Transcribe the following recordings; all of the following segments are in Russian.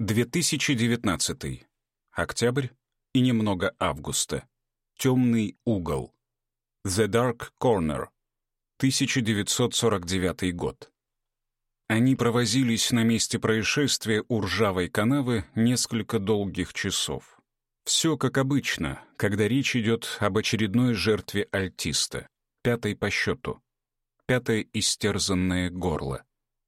2019. Октябрь и немного августа. Темный угол. The Dark Corner. 1949 год. Они провозились на месте происшествия у ржавой канавы несколько долгих часов. Все как обычно, когда речь идет об очередной жертве альтиста, пятой по счету. Пятое истерзанное горло,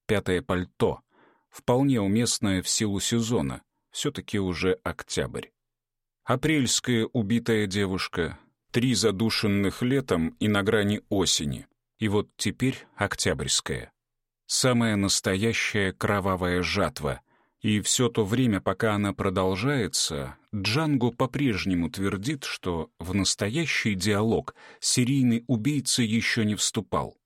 пятое пальто — вполне уместное в силу сезона, все-таки уже октябрь. Апрельская убитая девушка, три задушенных летом и на грани осени, и вот теперь октябрьская. Самая настоящая кровавая жатва, и все то время, пока она продолжается, Джанго по-прежнему твердит, что в настоящий диалог серийный убийца еще не вступал.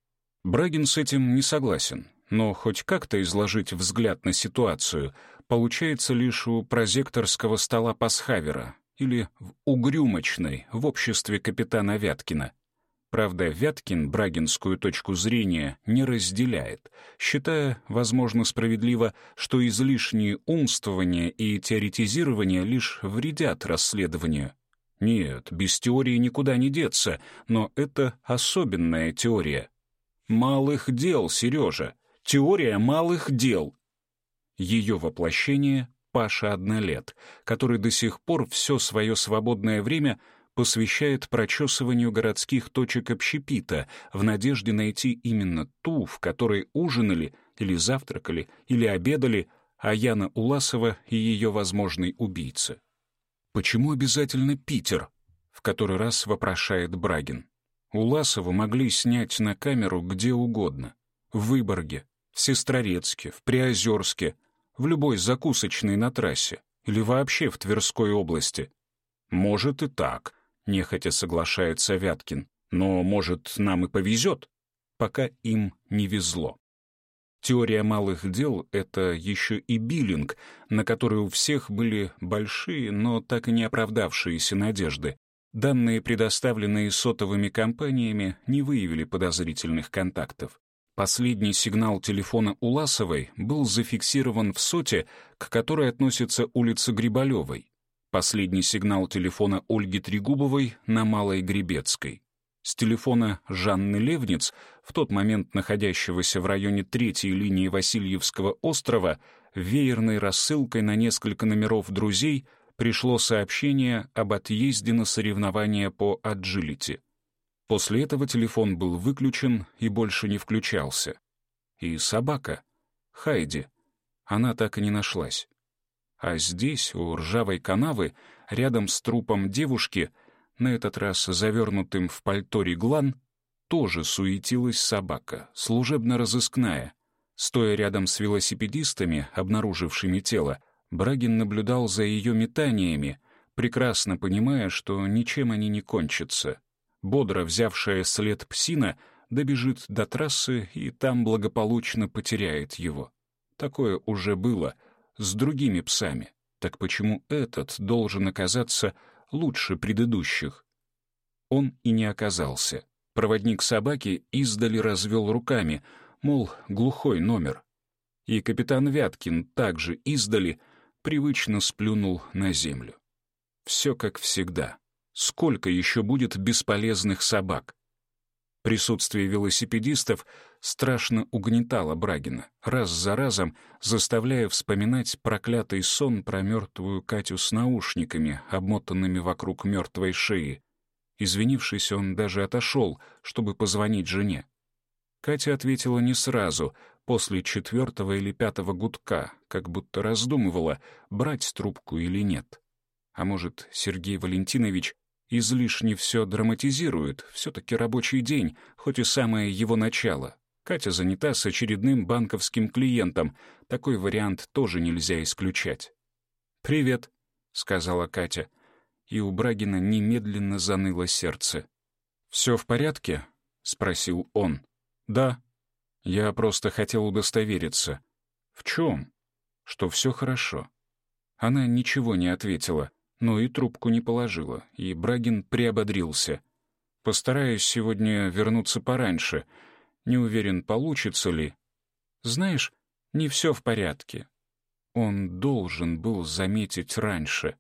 Брагин с этим не согласен но хоть как-то изложить взгляд на ситуацию получается лишь у прозекторского стола Пасхавера или в угрюмочной в обществе капитана Вяткина. Правда, Вяткин брагинскую точку зрения не разделяет, считая, возможно, справедливо, что излишние умствования и теоретизирование лишь вредят расследованию. Нет, без теории никуда не деться, но это особенная теория. Малых дел, Сережа. Теория малых дел. Ее воплощение — Паша Однолет, который до сих пор все свое свободное время посвящает прочесыванию городских точек общепита в надежде найти именно ту, в которой ужинали или завтракали, или обедали Аяна Уласова и ее возможный убийца. «Почему обязательно Питер?» — в который раз вопрошает Брагин. Уласову могли снять на камеру где угодно. В Выборге, в Сестрорецке, в Приозерске, в любой закусочной на трассе или вообще в Тверской области. Может и так, нехотя соглашается Вяткин, но, может, нам и повезет, пока им не везло. Теория малых дел — это еще и биллинг, на который у всех были большие, но так и не оправдавшиеся надежды. Данные, предоставленные сотовыми компаниями, не выявили подозрительных контактов. Последний сигнал телефона Уласовой был зафиксирован в соте, к которой относится улица Грибалевой. Последний сигнал телефона Ольги Трегубовой на Малой Гребецкой. С телефона Жанны Левниц, в тот момент находящегося в районе третьей линии Васильевского острова, веерной рассылкой на несколько номеров друзей пришло сообщение об отъезде на соревнования по аджилити. После этого телефон был выключен и больше не включался. И собака, Хайди, она так и не нашлась. А здесь, у ржавой канавы, рядом с трупом девушки, на этот раз завернутым в пальто реглан, тоже суетилась собака, служебно-розыскная. Стоя рядом с велосипедистами, обнаружившими тело, Брагин наблюдал за ее метаниями, прекрасно понимая, что ничем они не кончатся бодро взявшая след псина, добежит до трассы и там благополучно потеряет его. Такое уже было с другими псами. Так почему этот должен оказаться лучше предыдущих? Он и не оказался. Проводник собаки издали развел руками, мол, глухой номер. И капитан Вяткин также издали привычно сплюнул на землю. Все как всегда. Сколько еще будет бесполезных собак? Присутствие велосипедистов страшно угнетало Брагина, раз за разом заставляя вспоминать проклятый сон про мертвую Катю с наушниками, обмотанными вокруг мертвой шеи. Извинившись, он даже отошел, чтобы позвонить жене. Катя ответила не сразу, после четвертого или пятого гудка, как будто раздумывала, брать трубку или нет. А может, Сергей Валентинович излишне все драматизирует, все-таки рабочий день, хоть и самое его начало. Катя занята с очередным банковским клиентом, такой вариант тоже нельзя исключать. «Привет», — сказала Катя, и у Брагина немедленно заныло сердце. «Все в порядке?» — спросил он. «Да». Я просто хотел удостовериться. «В чем?» «Что все хорошо». Она ничего не ответила но и трубку не положила, и Брагин приободрился. «Постараюсь сегодня вернуться пораньше. Не уверен, получится ли. Знаешь, не все в порядке. Он должен был заметить раньше.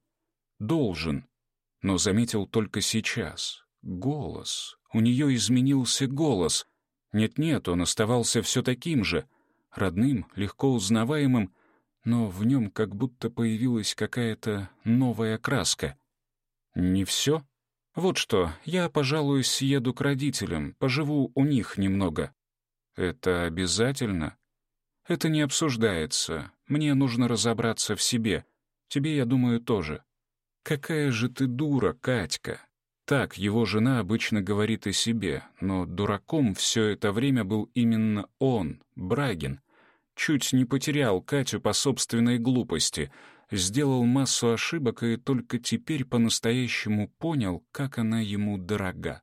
Должен. Но заметил только сейчас. Голос. У нее изменился голос. Нет-нет, он оставался все таким же. Родным, легко узнаваемым, но в нем как будто появилась какая-то новая краска. «Не все? Вот что, я, пожалуй, съеду к родителям, поживу у них немного». «Это обязательно?» «Это не обсуждается. Мне нужно разобраться в себе. Тебе, я думаю, тоже». «Какая же ты дура, Катька!» Так его жена обычно говорит о себе, но дураком все это время был именно он, Брагин. Чуть не потерял Катю по собственной глупости, сделал массу ошибок и только теперь по-настоящему понял, как она ему дорога.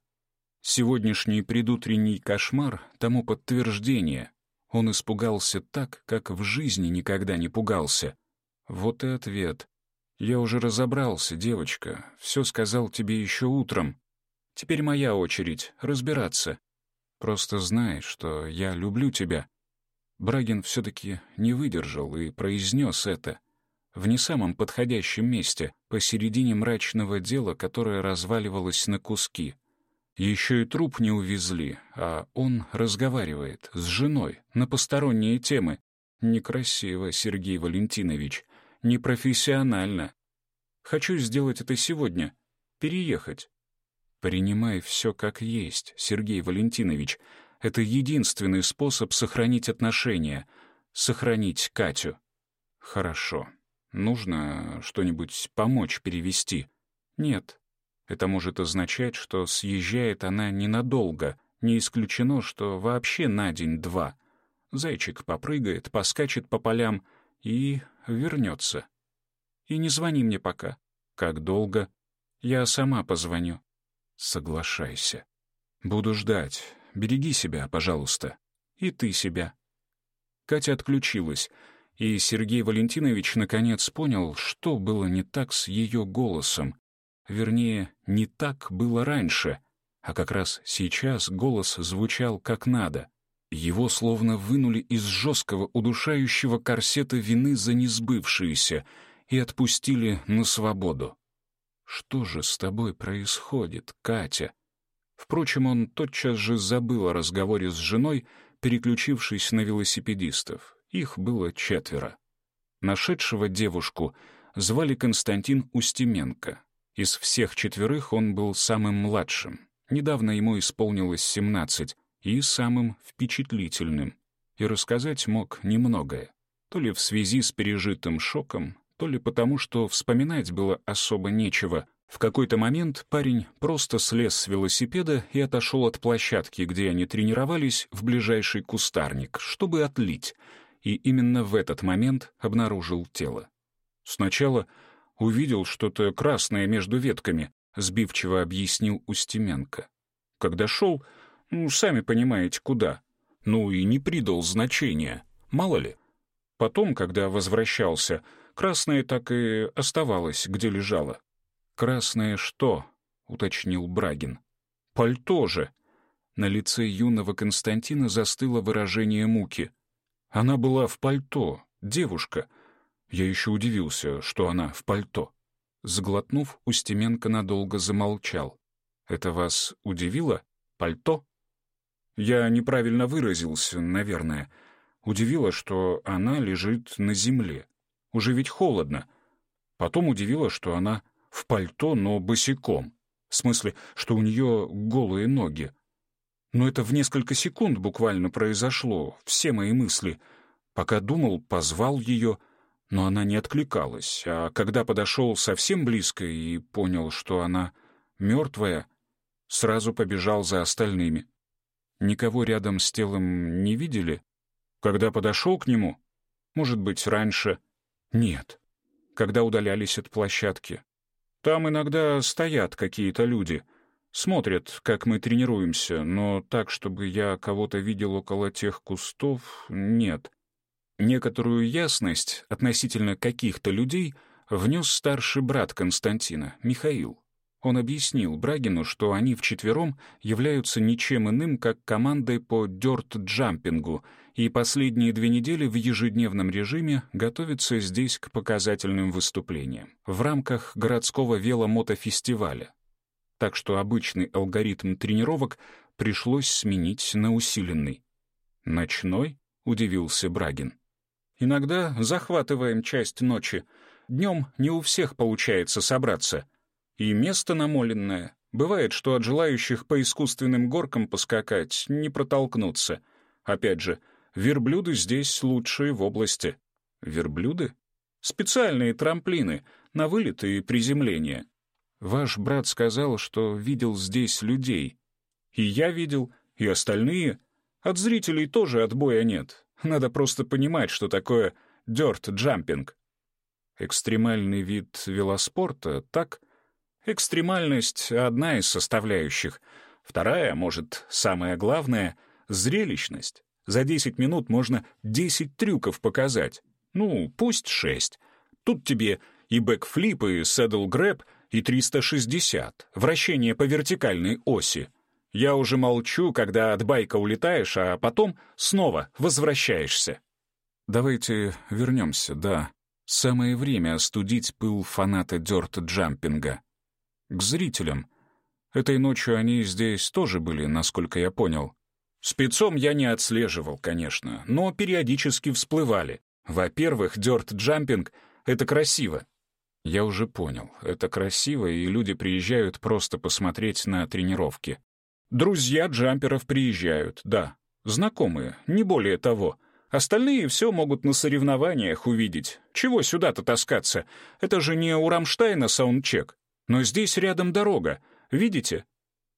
Сегодняшний предутренний кошмар тому подтверждение. Он испугался так, как в жизни никогда не пугался. Вот и ответ. «Я уже разобрался, девочка. Все сказал тебе еще утром. Теперь моя очередь разбираться. Просто знай, что я люблю тебя». Брагин все-таки не выдержал и произнес это в не самом подходящем месте, посередине мрачного дела, которое разваливалось на куски. Еще и труп не увезли, а он разговаривает с женой на посторонние темы. Некрасиво, Сергей Валентинович непрофессионально. Хочу сделать это сегодня. Переехать. Принимай все как есть, Сергей Валентинович. Это единственный способ сохранить отношения, сохранить Катю. Хорошо. Нужно что-нибудь помочь перевести. Нет. Это может означать, что съезжает она ненадолго. Не исключено, что вообще на день-два. Зайчик попрыгает, поскачет по полям — и вернется. И не звони мне пока. Как долго? Я сама позвоню. Соглашайся. Буду ждать. Береги себя, пожалуйста. И ты себя. Катя отключилась, и Сергей Валентинович наконец понял, что было не так с ее голосом. Вернее, не так было раньше, а как раз сейчас голос звучал как надо. Его словно вынули из жесткого, удушающего корсета вины за несбывшиеся и отпустили на свободу. «Что же с тобой происходит, Катя?» Впрочем, он тотчас же забыл о разговоре с женой, переключившись на велосипедистов. Их было четверо. Нашедшего девушку звали Константин Устименко. Из всех четверых он был самым младшим. Недавно ему исполнилось семнадцать, и самым впечатлительным, и рассказать мог немногое, то ли в связи с пережитым шоком, то ли потому, что вспоминать было особо нечего. В какой-то момент парень просто слез с велосипеда и отошел от площадки, где они тренировались, в ближайший кустарник, чтобы отлить, и именно в этот момент обнаружил тело. Сначала увидел что-то красное между ветками, сбивчиво объяснил Устименко. Когда шел, ну, сами понимаете, куда. Ну и не придал значения, мало ли. Потом, когда возвращался, красное так и оставалось, где лежало. «Красное что?» — уточнил Брагин. «Пальто же!» На лице юного Константина застыло выражение муки. Она была в пальто, девушка. Я еще удивился, что она в пальто. Сглотнув, Устименко надолго замолчал. «Это вас удивило? Пальто?» Я неправильно выразился, наверное. Удивило, что она лежит на земле. Уже ведь холодно. Потом удивило, что она в пальто, но босиком. В смысле, что у нее голые ноги. Но это в несколько секунд буквально произошло, все мои мысли. Пока думал, позвал ее, но она не откликалась. А когда подошел совсем близко и понял, что она мертвая, сразу побежал за остальными. Никого рядом с телом не видели? Когда подошел к нему? Может быть, раньше? Нет. Когда удалялись от площадки? Там иногда стоят какие-то люди. Смотрят, как мы тренируемся, но так, чтобы я кого-то видел около тех кустов, нет. Некоторую ясность относительно каких-то людей внес старший брат Константина, Михаил. Он объяснил Брагину, что они вчетвером являются ничем иным, как командой по дёрт-джампингу и последние две недели в ежедневном режиме готовится здесь к показательным выступлениям в рамках городского веломотофестиваля. Так что обычный алгоритм тренировок пришлось сменить на усиленный. «Ночной?» — удивился Брагин. «Иногда захватываем часть ночи. Днем не у всех получается собраться. И место намоленное. Бывает, что от желающих по искусственным горкам поскакать не протолкнуться. Опять же, верблюды здесь лучшие в области. Верблюды? Специальные трамплины на вылет и приземление. Ваш брат сказал, что видел здесь людей. И я видел, и остальные. От зрителей тоже отбоя нет. Надо просто понимать, что такое дёрт-джампинг. Экстремальный вид велоспорта, так — Экстремальность — одна из составляющих. Вторая, может, самая главная — зрелищность. За 10 минут можно 10 трюков показать. Ну, пусть 6. Тут тебе и бэкфлип, и седл грэб, и 360, вращение по вертикальной оси. Я уже молчу, когда от байка улетаешь, а потом снова возвращаешься. Давайте вернемся, да. Самое время остудить пыл фаната дёрт-джампинга к зрителям. Этой ночью они здесь тоже были, насколько я понял. Спецом я не отслеживал, конечно, но периодически всплывали. Во-первых, дёрт-джампинг — это красиво. Я уже понял, это красиво, и люди приезжают просто посмотреть на тренировки. Друзья джамперов приезжают, да. Знакомые, не более того. Остальные все могут на соревнованиях увидеть. Чего сюда-то таскаться? Это же не у Рамштайна саундчек. Но здесь рядом дорога. Видите?»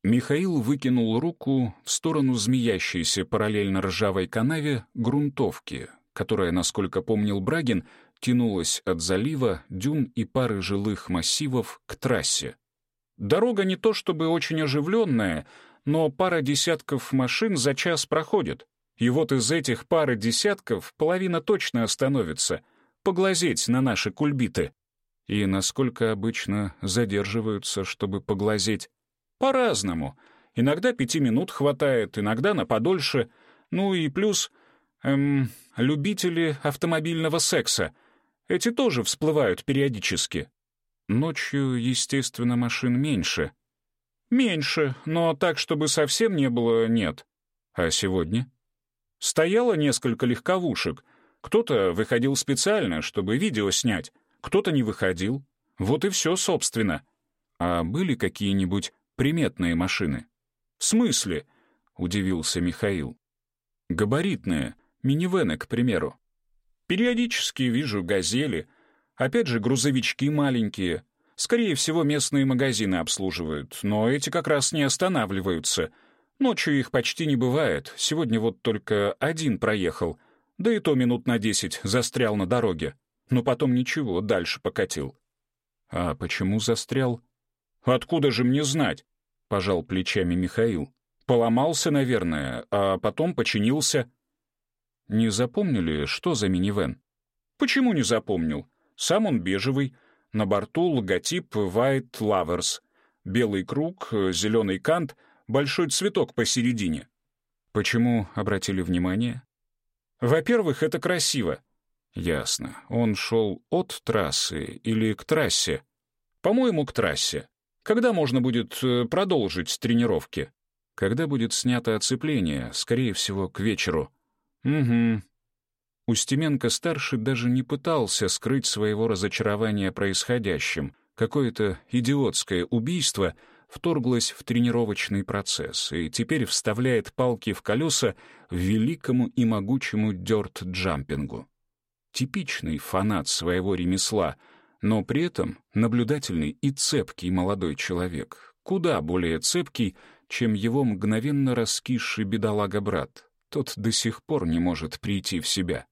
Михаил выкинул руку в сторону змеящейся параллельно ржавой канаве грунтовки, которая, насколько помнил Брагин, тянулась от залива, дюн и пары жилых массивов к трассе. Дорога не то чтобы очень оживленная, но пара десятков машин за час проходит. И вот из этих пары десятков половина точно остановится, поглазеть на наши кульбиты и насколько обычно задерживаются, чтобы поглазеть. По-разному. Иногда пяти минут хватает, иногда на подольше. Ну и плюс, эм, любители автомобильного секса. Эти тоже всплывают периодически. Ночью, естественно, машин меньше. Меньше, но так, чтобы совсем не было, нет. А сегодня? Стояло несколько легковушек. Кто-то выходил специально, чтобы видео снять кто-то не выходил. Вот и все, собственно. А были какие-нибудь приметные машины? «В смысле?» — удивился Михаил. «Габаритные, минивены, к примеру. Периодически вижу газели. Опять же, грузовички маленькие. Скорее всего, местные магазины обслуживают, но эти как раз не останавливаются. Ночью их почти не бывает. Сегодня вот только один проехал. Да и то минут на десять застрял на дороге но потом ничего, дальше покатил. А почему застрял? Откуда же мне знать? Пожал плечами Михаил. Поломался, наверное, а потом починился. Не запомнили, что за минивэн? Почему не запомнил? Сам он бежевый, на борту логотип White Lovers. Белый круг, зеленый кант, большой цветок посередине. Почему обратили внимание? Во-первых, это красиво. Ясно. Он шел от трассы или к трассе? По-моему, к трассе. Когда можно будет э, продолжить тренировки? Когда будет снято оцепление, скорее всего, к вечеру. Угу. Устеменко-старший даже не пытался скрыть своего разочарования происходящим. Какое-то идиотское убийство вторглось в тренировочный процесс и теперь вставляет палки в колеса великому и могучему дёрт-джампингу типичный фанат своего ремесла, но при этом наблюдательный и цепкий молодой человек, куда более цепкий, чем его мгновенно раскисший бедолага-брат. Тот до сих пор не может прийти в себя.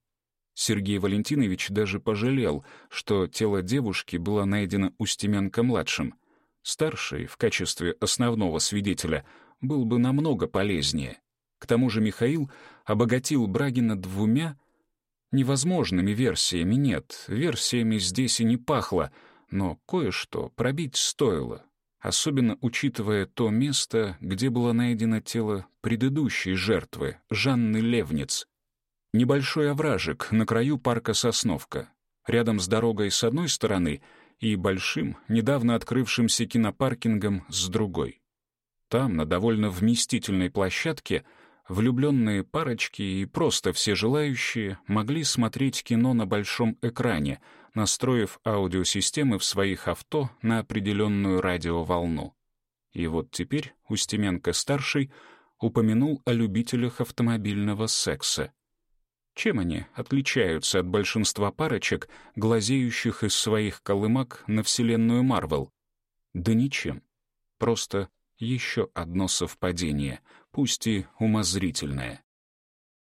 Сергей Валентинович даже пожалел, что тело девушки было найдено у Стеменко-младшим. Старший, в качестве основного свидетеля, был бы намного полезнее. К тому же Михаил обогатил Брагина двумя Невозможными версиями нет, версиями здесь и не пахло, но кое-что пробить стоило, особенно учитывая то место, где было найдено тело предыдущей жертвы, Жанны Левниц. Небольшой овражек на краю парка Сосновка, рядом с дорогой с одной стороны и большим, недавно открывшимся кинопаркингом с другой. Там, на довольно вместительной площадке, влюбленные парочки и просто все желающие могли смотреть кино на большом экране, настроив аудиосистемы в своих авто на определенную радиоволну. И вот теперь Устеменко-старший упомянул о любителях автомобильного секса. Чем они отличаются от большинства парочек, глазеющих из своих колымак на вселенную Марвел? Да ничем. Просто еще одно совпадение, пусть и умозрительное.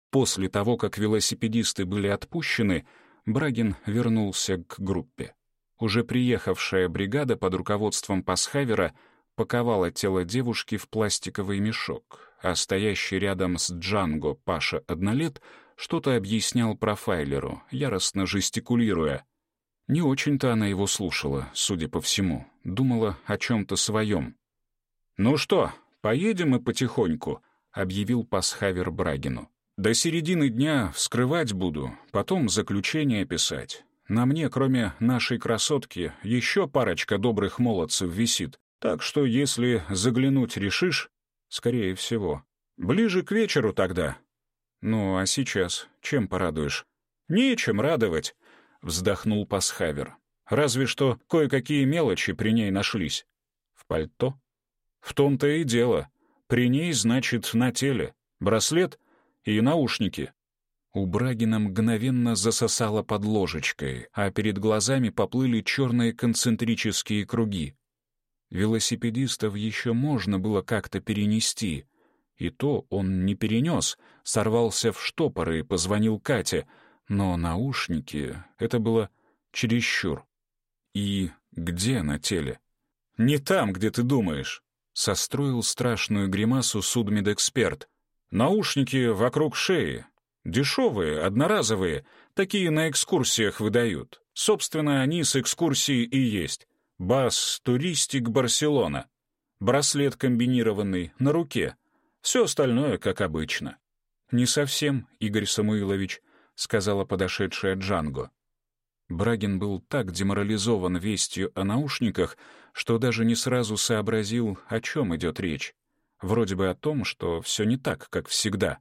После того, как велосипедисты были отпущены, Брагин вернулся к группе. Уже приехавшая бригада под руководством Пасхавера паковала тело девушки в пластиковый мешок, а стоящий рядом с Джанго Паша Однолет что-то объяснял профайлеру, яростно жестикулируя. Не очень-то она его слушала, судя по всему, думала о чем-то своем. «Ну что, поедем и потихоньку», — объявил Пасхавер Брагину. «До середины дня вскрывать буду, потом заключение писать. На мне, кроме нашей красотки, еще парочка добрых молодцев висит. Так что, если заглянуть решишь, скорее всего, ближе к вечеру тогда. Ну, а сейчас чем порадуешь? Нечем радовать, вздохнул Пасхавер. Разве что кое-какие мелочи при ней нашлись. В пальто? В том-то и дело. При ней, значит, на теле. Браслет и наушники. У Брагина мгновенно засосало под ложечкой, а перед глазами поплыли черные концентрические круги. Велосипедистов еще можно было как-то перенести. И то он не перенес, сорвался в штопоры и позвонил Кате. Но наушники — это было чересчур. И где на теле? «Не там, где ты думаешь», — состроил страшную гримасу судмедэксперт. «Наушники вокруг шеи. Дешевые, одноразовые, такие на экскурсиях выдают. Собственно, они с экскурсией и есть. Бас Туристик Барселона. Браслет комбинированный, на руке. Все остальное, как обычно. «Не совсем, Игорь Самуилович», — сказала подошедшая Джанго. Брагин был так деморализован вестью о наушниках, что даже не сразу сообразил, о чем идет речь. Вроде бы о том, что все не так, как всегда.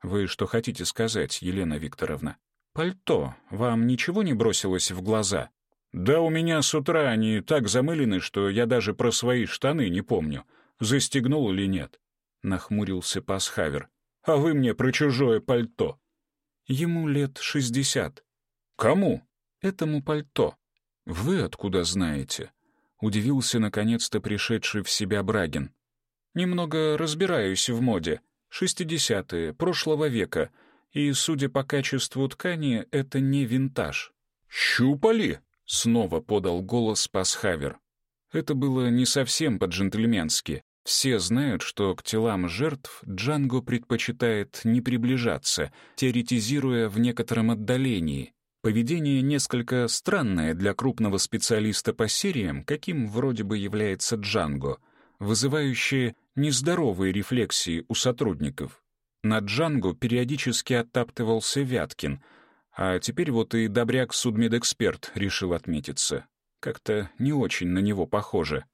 Вы что хотите сказать, Елена Викторовна? Пальто вам ничего не бросилось в глаза? «Да у меня с утра они так замылены, что я даже про свои штаны не помню, застегнул или нет», — нахмурился Пасхавер. «А вы мне про чужое пальто». «Ему лет шестьдесят». «Кому?» «Этому пальто». «Вы откуда знаете?» — удивился наконец-то пришедший в себя Брагин. «Немного разбираюсь в моде. Шестидесятые, прошлого века, и, судя по качеству ткани, это не винтаж». «Щупали?» Снова подал голос Пасхавер. Это было не совсем по-джентльменски. Все знают, что к телам жертв Джанго предпочитает не приближаться, теоретизируя в некотором отдалении. Поведение несколько странное для крупного специалиста по сериям, каким вроде бы является Джанго, вызывающее нездоровые рефлексии у сотрудников. На Джанго периодически оттаптывался Вяткин — а теперь вот и добряк-судмедэксперт решил отметиться. Как-то не очень на него похоже.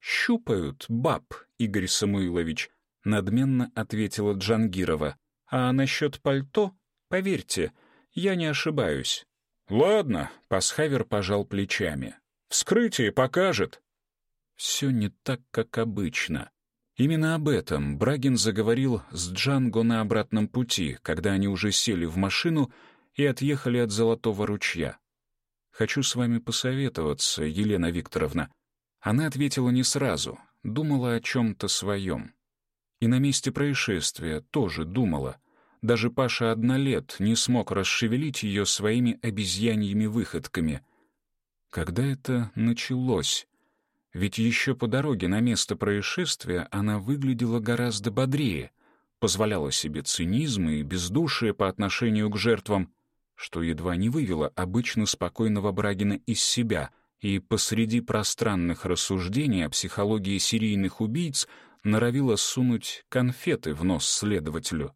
«Щупают баб, Игорь Самуилович», — надменно ответила Джангирова. «А насчет пальто, поверьте, я не ошибаюсь». «Ладно», — Пасхавер пожал плечами. «Вскрытие покажет». Все не так, как обычно. Именно об этом Брагин заговорил с Джанго на обратном пути, когда они уже сели в машину и отъехали от Золотого ручья. «Хочу с вами посоветоваться, Елена Викторовна». Она ответила не сразу, думала о чем-то своем. И на месте происшествия тоже думала. Даже Паша однолет не смог расшевелить ее своими обезьяньими выходками. Когда это началось? Ведь еще по дороге на место происшествия она выглядела гораздо бодрее, позволяла себе цинизм и бездушие по отношению к жертвам что едва не вывело обычно спокойного Брагина из себя и посреди пространных рассуждений о психологии серийных убийц норовило сунуть конфеты в нос следователю.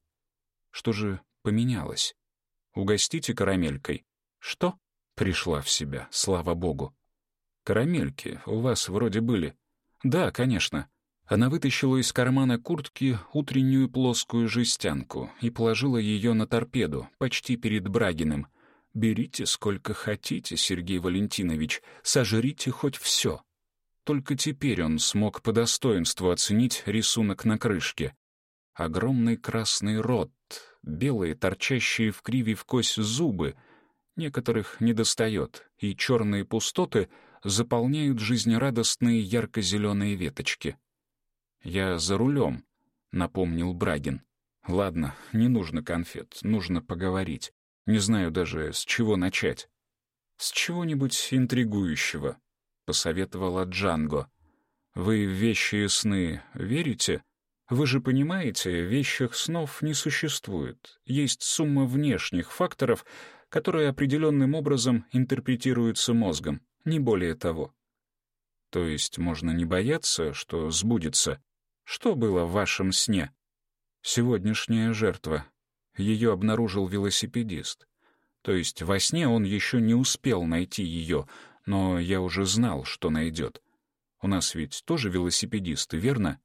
Что же поменялось? Угостите карамелькой». «Что?» — пришла в себя, слава богу. «Карамельки у вас вроде были». «Да, конечно». Она вытащила из кармана куртки утреннюю плоскую жестянку и положила ее на торпеду, почти перед Брагиным. «Берите сколько хотите, Сергей Валентинович, сожрите хоть все». Только теперь он смог по достоинству оценить рисунок на крышке. Огромный красный рот, белые, торчащие в криве в кость зубы, некоторых недостает, и черные пустоты заполняют жизнерадостные ярко-зеленые веточки. «Я за рулем», — напомнил Брагин. «Ладно, не нужно конфет, нужно поговорить. Не знаю даже, с чего начать». «С чего-нибудь интригующего», — посоветовала Джанго. «Вы в вещи и сны верите? Вы же понимаете, вещих снов не существует. Есть сумма внешних факторов, которые определенным образом интерпретируются мозгом, не более того. То есть можно не бояться, что сбудется, что было в вашем сне? Сегодняшняя жертва. Ее обнаружил велосипедист. То есть во сне он еще не успел найти ее, но я уже знал, что найдет. У нас ведь тоже велосипедисты, верно?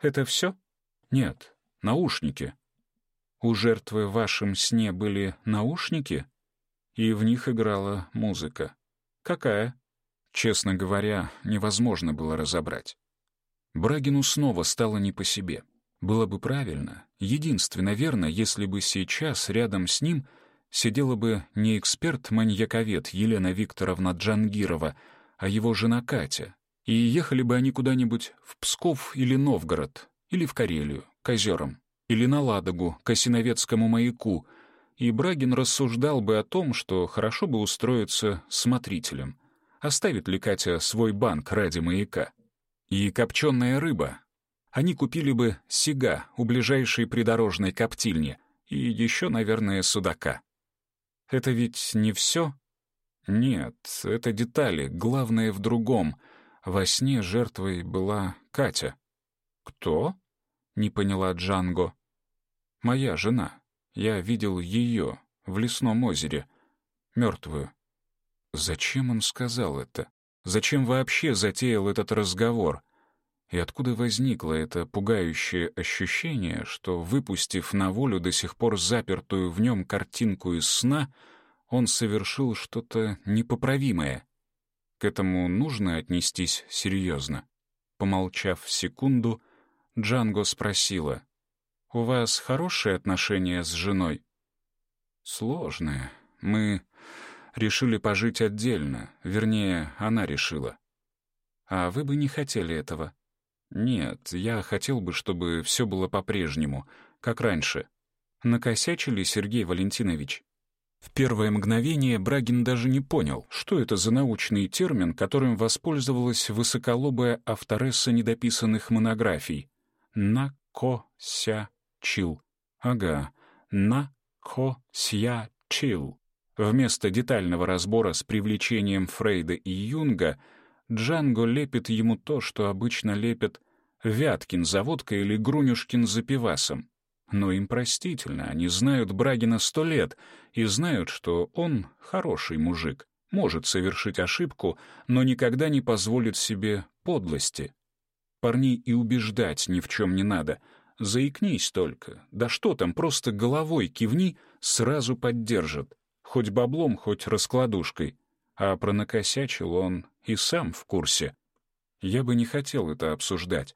Это все? Нет, наушники. У жертвы в вашем сне были наушники? И в них играла музыка. Какая? Честно говоря, невозможно было разобрать. Брагину снова стало не по себе. Было бы правильно, единственно верно, если бы сейчас рядом с ним сидела бы не эксперт-маньяковед Елена Викторовна Джангирова, а его жена Катя, и ехали бы они куда-нибудь в Псков или Новгород, или в Карелию, к озерам, или на Ладогу, к Осиновецкому маяку, и Брагин рассуждал бы о том, что хорошо бы устроиться смотрителем. Оставит ли Катя свой банк ради маяка? и копченая рыба. Они купили бы сига у ближайшей придорожной коптильни и еще, наверное, судака. Это ведь не все? Нет, это детали, главное в другом. Во сне жертвой была Катя. «Кто?» — не поняла Джанго. «Моя жена. Я видел ее в лесном озере, мертвую». Зачем он сказал это? Зачем вообще затеял этот разговор? И откуда возникло это пугающее ощущение, что, выпустив на волю до сих пор запертую в нем картинку из сна, он совершил что-то непоправимое? К этому нужно отнестись серьезно. Помолчав секунду, Джанго спросила, «У вас хорошие отношения с женой?» «Сложные. Мы решили пожить отдельно, вернее, она решила. А вы бы не хотели этого? Нет, я хотел бы, чтобы все было по-прежнему, как раньше. Накосячили, Сергей Валентинович? В первое мгновение Брагин даже не понял, что это за научный термин, которым воспользовалась высоколобая авторесса недописанных монографий. На-ко-ся-чил. Ага, на-ко-ся-чил. Вместо детального разбора с привлечением Фрейда и Юнга Джанго лепит ему то, что обычно лепят Вяткин за водкой или Грунюшкин за пивасом. Но им простительно, они знают Брагина сто лет и знают, что он хороший мужик, может совершить ошибку, но никогда не позволит себе подлости. Парней и убеждать ни в чем не надо. Заикнись только. Да что там, просто головой кивни, сразу поддержат хоть баблом, хоть раскладушкой, а пронакосячил он и сам в курсе. Я бы не хотел это обсуждать.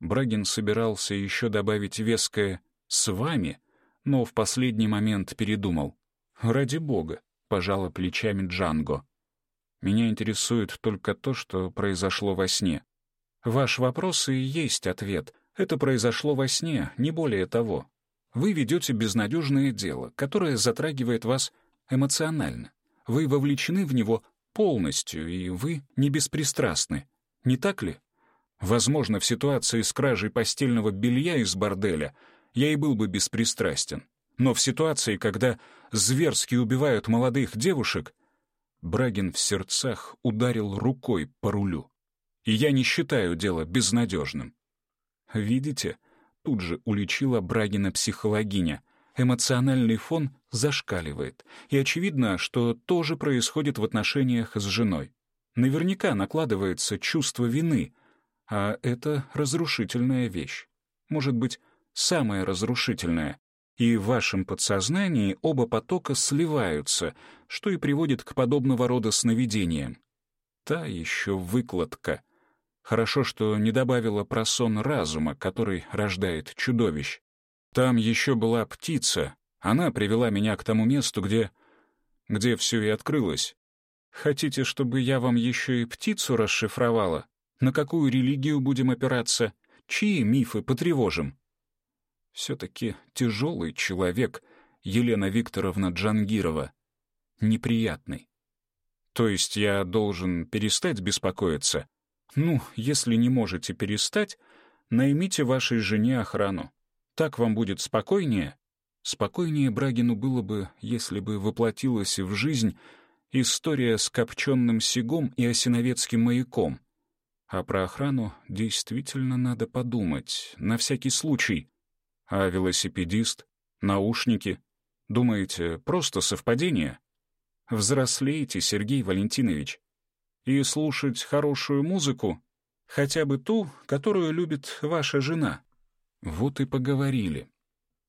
Брагин собирался еще добавить веское «с вами», но в последний момент передумал. «Ради бога», — пожала плечами Джанго. «Меня интересует только то, что произошло во сне. Ваш вопрос и есть ответ. Это произошло во сне, не более того. Вы ведете безнадежное дело, которое затрагивает вас эмоционально. Вы вовлечены в него полностью, и вы не беспристрастны. Не так ли? Возможно, в ситуации с кражей постельного белья из борделя я и был бы беспристрастен. Но в ситуации, когда зверски убивают молодых девушек, Брагин в сердцах ударил рукой по рулю. И я не считаю дело безнадежным. Видите, тут же уличила Брагина психологиня — эмоциональный фон зашкаливает. И очевидно, что тоже происходит в отношениях с женой. Наверняка накладывается чувство вины, а это разрушительная вещь. Может быть, самая разрушительная. И в вашем подсознании оба потока сливаются, что и приводит к подобного рода сновидениям. Та еще выкладка. Хорошо, что не добавила про сон разума, который рождает чудовищ. Там еще была птица. Она привела меня к тому месту, где... где все и открылось. Хотите, чтобы я вам еще и птицу расшифровала? На какую религию будем опираться? Чьи мифы потревожим? Все-таки тяжелый человек Елена Викторовна Джангирова. Неприятный. То есть я должен перестать беспокоиться? Ну, если не можете перестать, наймите вашей жене охрану. Так вам будет спокойнее? Спокойнее Брагину было бы, если бы воплотилась в жизнь история с копченным сигом и осиновецким маяком. А про охрану действительно надо подумать, на всякий случай. А велосипедист, наушники. Думаете, просто совпадение? Взрослейте, Сергей Валентинович. И слушать хорошую музыку, хотя бы ту, которую любит ваша жена. Вот и поговорили.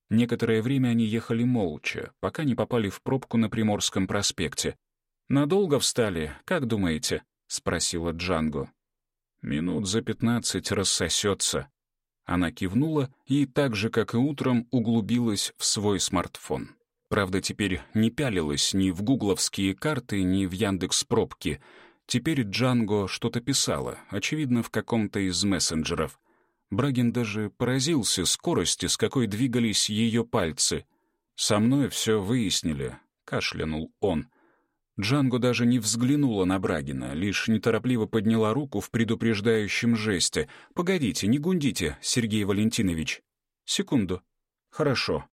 Некоторое время они ехали молча, пока не попали в пробку на Приморском проспекте. «Надолго встали, как думаете?» — спросила Джанго. «Минут за пятнадцать рассосется». Она кивнула и, так же, как и утром, углубилась в свой смартфон. Правда, теперь не пялилась ни в гугловские карты, ни в Яндекс пробки. Теперь Джанго что-то писала, очевидно, в каком-то из мессенджеров. Брагин даже поразился скорости, с какой двигались ее пальцы. «Со мной все выяснили», — кашлянул он. Джанго даже не взглянула на Брагина, лишь неторопливо подняла руку в предупреждающем жесте. «Погодите, не гундите, Сергей Валентинович». «Секунду». «Хорошо».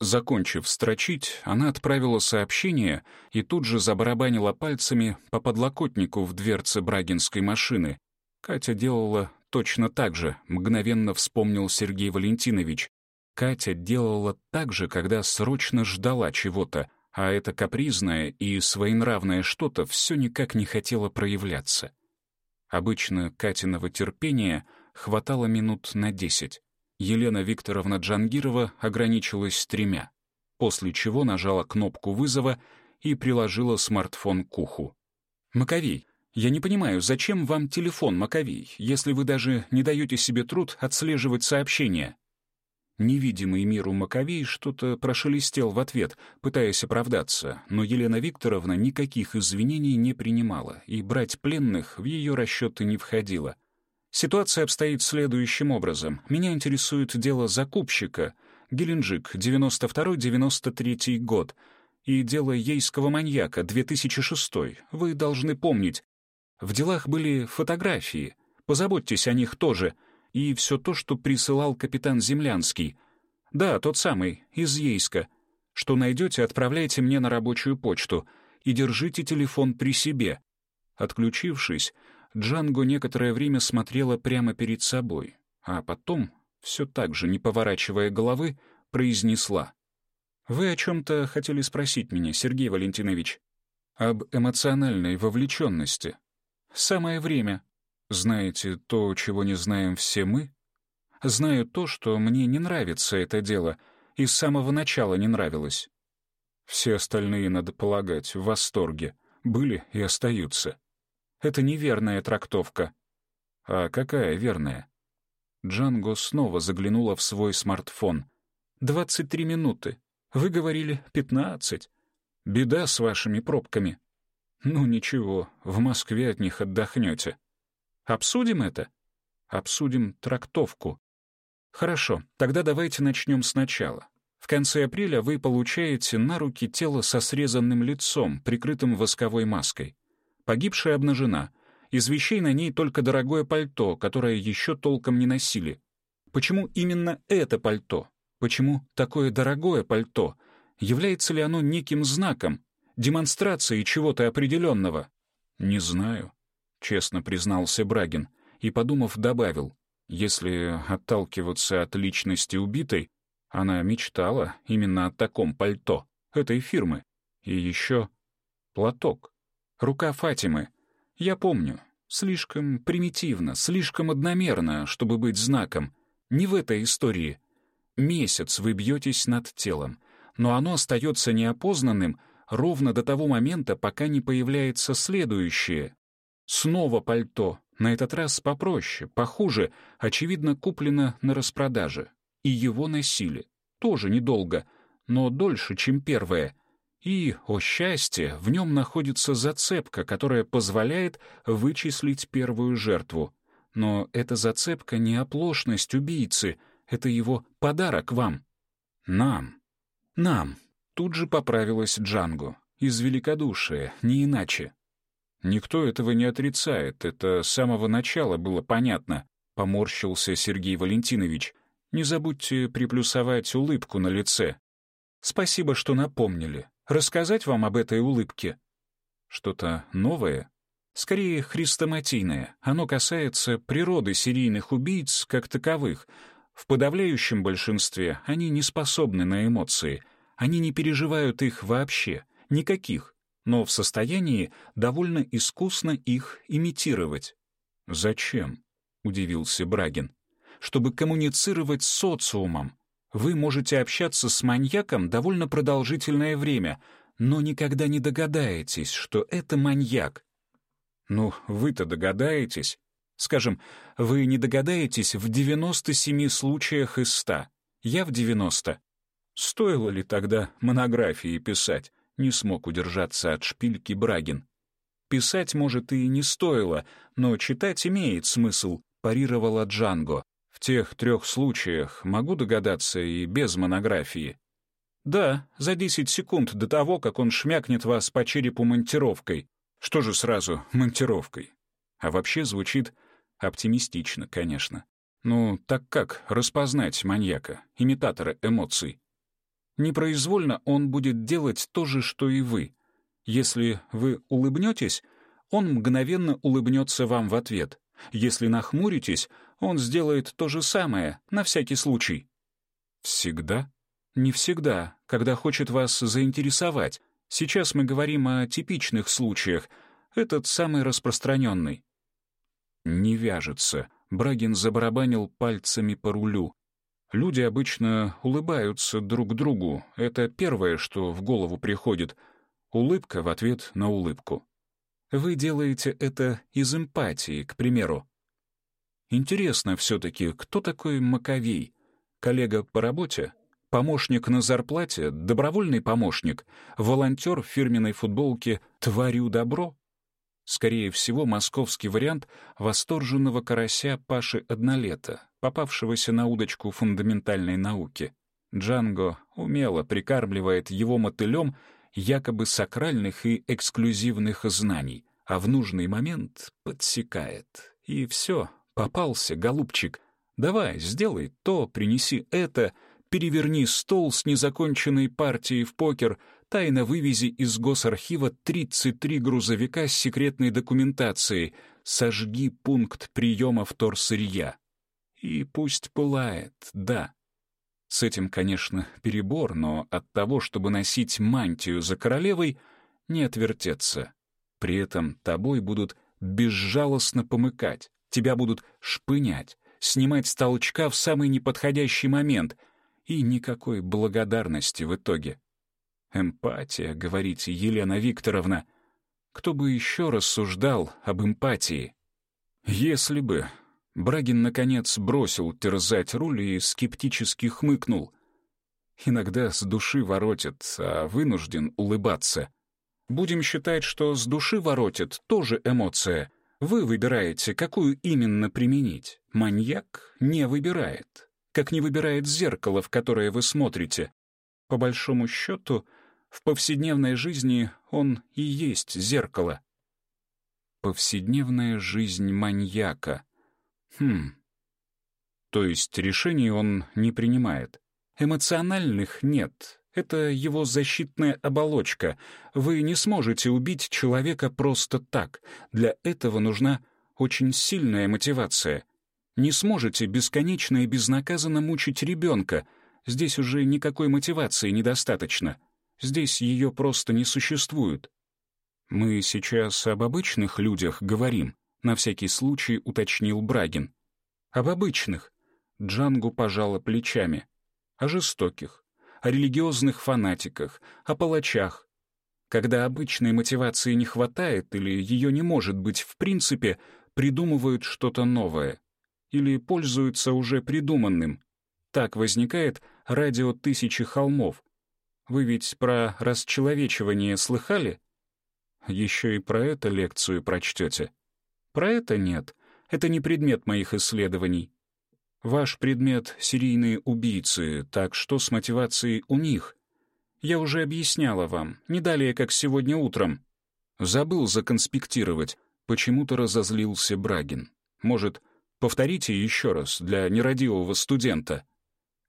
Закончив строчить, она отправила сообщение и тут же забарабанила пальцами по подлокотнику в дверце брагинской машины. Катя делала точно так же, мгновенно вспомнил Сергей Валентинович. Катя делала так же, когда срочно ждала чего-то, а это капризное и своенравное что-то все никак не хотело проявляться. Обычно Катиного терпения хватало минут на десять. Елена Викторовна Джангирова ограничилась тремя, после чего нажала кнопку вызова и приложила смартфон к уху. «Маковей, я не понимаю, зачем вам телефон, Маковей, если вы даже не даете себе труд отслеживать сообщения?» Невидимый миру Маковей что-то прошелестел в ответ, пытаясь оправдаться, но Елена Викторовна никаких извинений не принимала, и брать пленных в ее расчеты не входило. Ситуация обстоит следующим образом. Меня интересует дело закупщика, Геленджик, 92-93 год, и дело ейского маньяка, 2006 Вы должны помнить, в делах были фотографии. Позаботьтесь о них тоже. И все то, что присылал капитан Землянский. Да, тот самый, из Ейска. Что найдете, отправляйте мне на рабочую почту. И держите телефон при себе. Отключившись, Джанго некоторое время смотрела прямо перед собой, а потом, все так же, не поворачивая головы, произнесла. «Вы о чем-то хотели спросить меня, Сергей Валентинович?» «Об эмоциональной вовлеченности», Самое время. Знаете то, чего не знаем все мы? Знаю то, что мне не нравится это дело, и с самого начала не нравилось. Все остальные, надо полагать, в восторге, были и остаются. Это неверная трактовка. А какая верная? Джанго снова заглянула в свой смартфон. «Двадцать три минуты. Вы говорили пятнадцать. Беда с вашими пробками. Ну ничего, в Москве от них отдохнете. Обсудим это? Обсудим трактовку. Хорошо, тогда давайте начнем сначала. В конце апреля вы получаете на руки тело со срезанным лицом, прикрытым восковой маской. Погибшая обнажена. Из вещей на ней только дорогое пальто, которое еще толком не носили. Почему именно это пальто? Почему такое дорогое пальто? Является ли оно неким знаком, демонстрацией чего-то определенного? Не знаю, честно признался Брагин и, подумав, добавил, если отталкиваться от личности убитой, Она мечтала именно о таком пальто, этой фирмы. И еще платок. Рука Фатимы. Я помню. Слишком примитивно, слишком одномерно, чтобы быть знаком. Не в этой истории. Месяц вы бьетесь над телом, но оно остается неопознанным ровно до того момента, пока не появляется следующее. Снова пальто, на этот раз попроще, похуже, очевидно, куплено на распродаже. И его носили. Тоже недолго, но дольше, чем первое. И, о счастье, в нем находится зацепка, которая позволяет вычислить первую жертву. Но эта зацепка не оплошность убийцы, это его подарок вам. Нам. Нам. Тут же поправилась Джанго. Из великодушия, не иначе. Никто этого не отрицает, это с самого начала было понятно, поморщился Сергей Валентинович. Не забудьте приплюсовать улыбку на лице. Спасибо, что напомнили. Рассказать вам об этой улыбке? Что-то новое? Скорее, хрестоматийное. Оно касается природы серийных убийц как таковых. В подавляющем большинстве они не способны на эмоции. Они не переживают их вообще. Никаких. Но в состоянии довольно искусно их имитировать. «Зачем?» — удивился Брагин. «Чтобы коммуницировать с социумом, вы можете общаться с маньяком довольно продолжительное время, но никогда не догадаетесь, что это маньяк. Ну, вы-то догадаетесь. Скажем, вы не догадаетесь в 97 случаях из 100. Я в 90. Стоило ли тогда монографии писать? Не смог удержаться от шпильки Брагин. Писать, может, и не стоило, но читать имеет смысл, парировала Джанго. В тех трех случаях могу догадаться и без монографии. Да, за десять секунд до того, как он шмякнет вас по черепу монтировкой. Что же сразу монтировкой? А вообще звучит оптимистично, конечно. Ну, так как распознать маньяка, имитатора эмоций? Непроизвольно он будет делать то же, что и вы. Если вы улыбнетесь, он мгновенно улыбнется вам в ответ. Если нахмуритесь, он сделает то же самое, на всякий случай. Всегда? Не всегда, когда хочет вас заинтересовать. Сейчас мы говорим о типичных случаях. Этот самый распространенный. Не вяжется. Брагин забарабанил пальцами по рулю. Люди обычно улыбаются друг другу. Это первое, что в голову приходит. Улыбка в ответ на улыбку. Вы делаете это из эмпатии, к примеру. Интересно все-таки, кто такой Маковей? Коллега по работе? Помощник на зарплате? Добровольный помощник? Волонтер в фирменной футболке «Творю добро»? Скорее всего, московский вариант восторженного карася Паши Однолета, попавшегося на удочку фундаментальной науки. Джанго умело прикармливает его мотылем якобы сакральных и эксклюзивных знаний, а в нужный момент подсекает. И все, попался, голубчик. Давай, сделай то, принеси это, переверни стол с незаконченной партией в покер, тайно вывези из госархива 33 грузовика с секретной документацией, сожги пункт приема вторсырья. И пусть пылает, да, с этим, конечно, перебор, но от того, чтобы носить мантию за королевой, не отвертеться. При этом тобой будут безжалостно помыкать, тебя будут шпынять, снимать с толчка в самый неподходящий момент, и никакой благодарности в итоге. Эмпатия, говорите, Елена Викторовна. Кто бы еще рассуждал об эмпатии? Если бы Брагин, наконец, бросил терзать руль и скептически хмыкнул. Иногда с души воротит, а вынужден улыбаться. Будем считать, что с души воротит тоже эмоция. Вы выбираете, какую именно применить. Маньяк не выбирает. Как не выбирает зеркало, в которое вы смотрите. По большому счету, в повседневной жизни он и есть зеркало. Повседневная жизнь маньяка — Хм. То есть решений он не принимает. Эмоциональных нет. Это его защитная оболочка. Вы не сможете убить человека просто так. Для этого нужна очень сильная мотивация. Не сможете бесконечно и безнаказанно мучить ребенка. Здесь уже никакой мотивации недостаточно. Здесь ее просто не существует. Мы сейчас об обычных людях говорим, на всякий случай уточнил Брагин. Об обычных. Джангу пожала плечами. О жестоких, о религиозных фанатиках, о палачах. Когда обычной мотивации не хватает или ее не может быть в принципе, придумывают что-то новое. Или пользуются уже придуманным. Так возникает радио «Тысячи холмов». Вы ведь про расчеловечивание слыхали? Еще и про это лекцию прочтете. Про это нет. Это не предмет моих исследований. Ваш предмет — серийные убийцы, так что с мотивацией у них? Я уже объясняла вам, не далее, как сегодня утром. Забыл законспектировать. Почему-то разозлился Брагин. Может, повторите еще раз для нерадивого студента?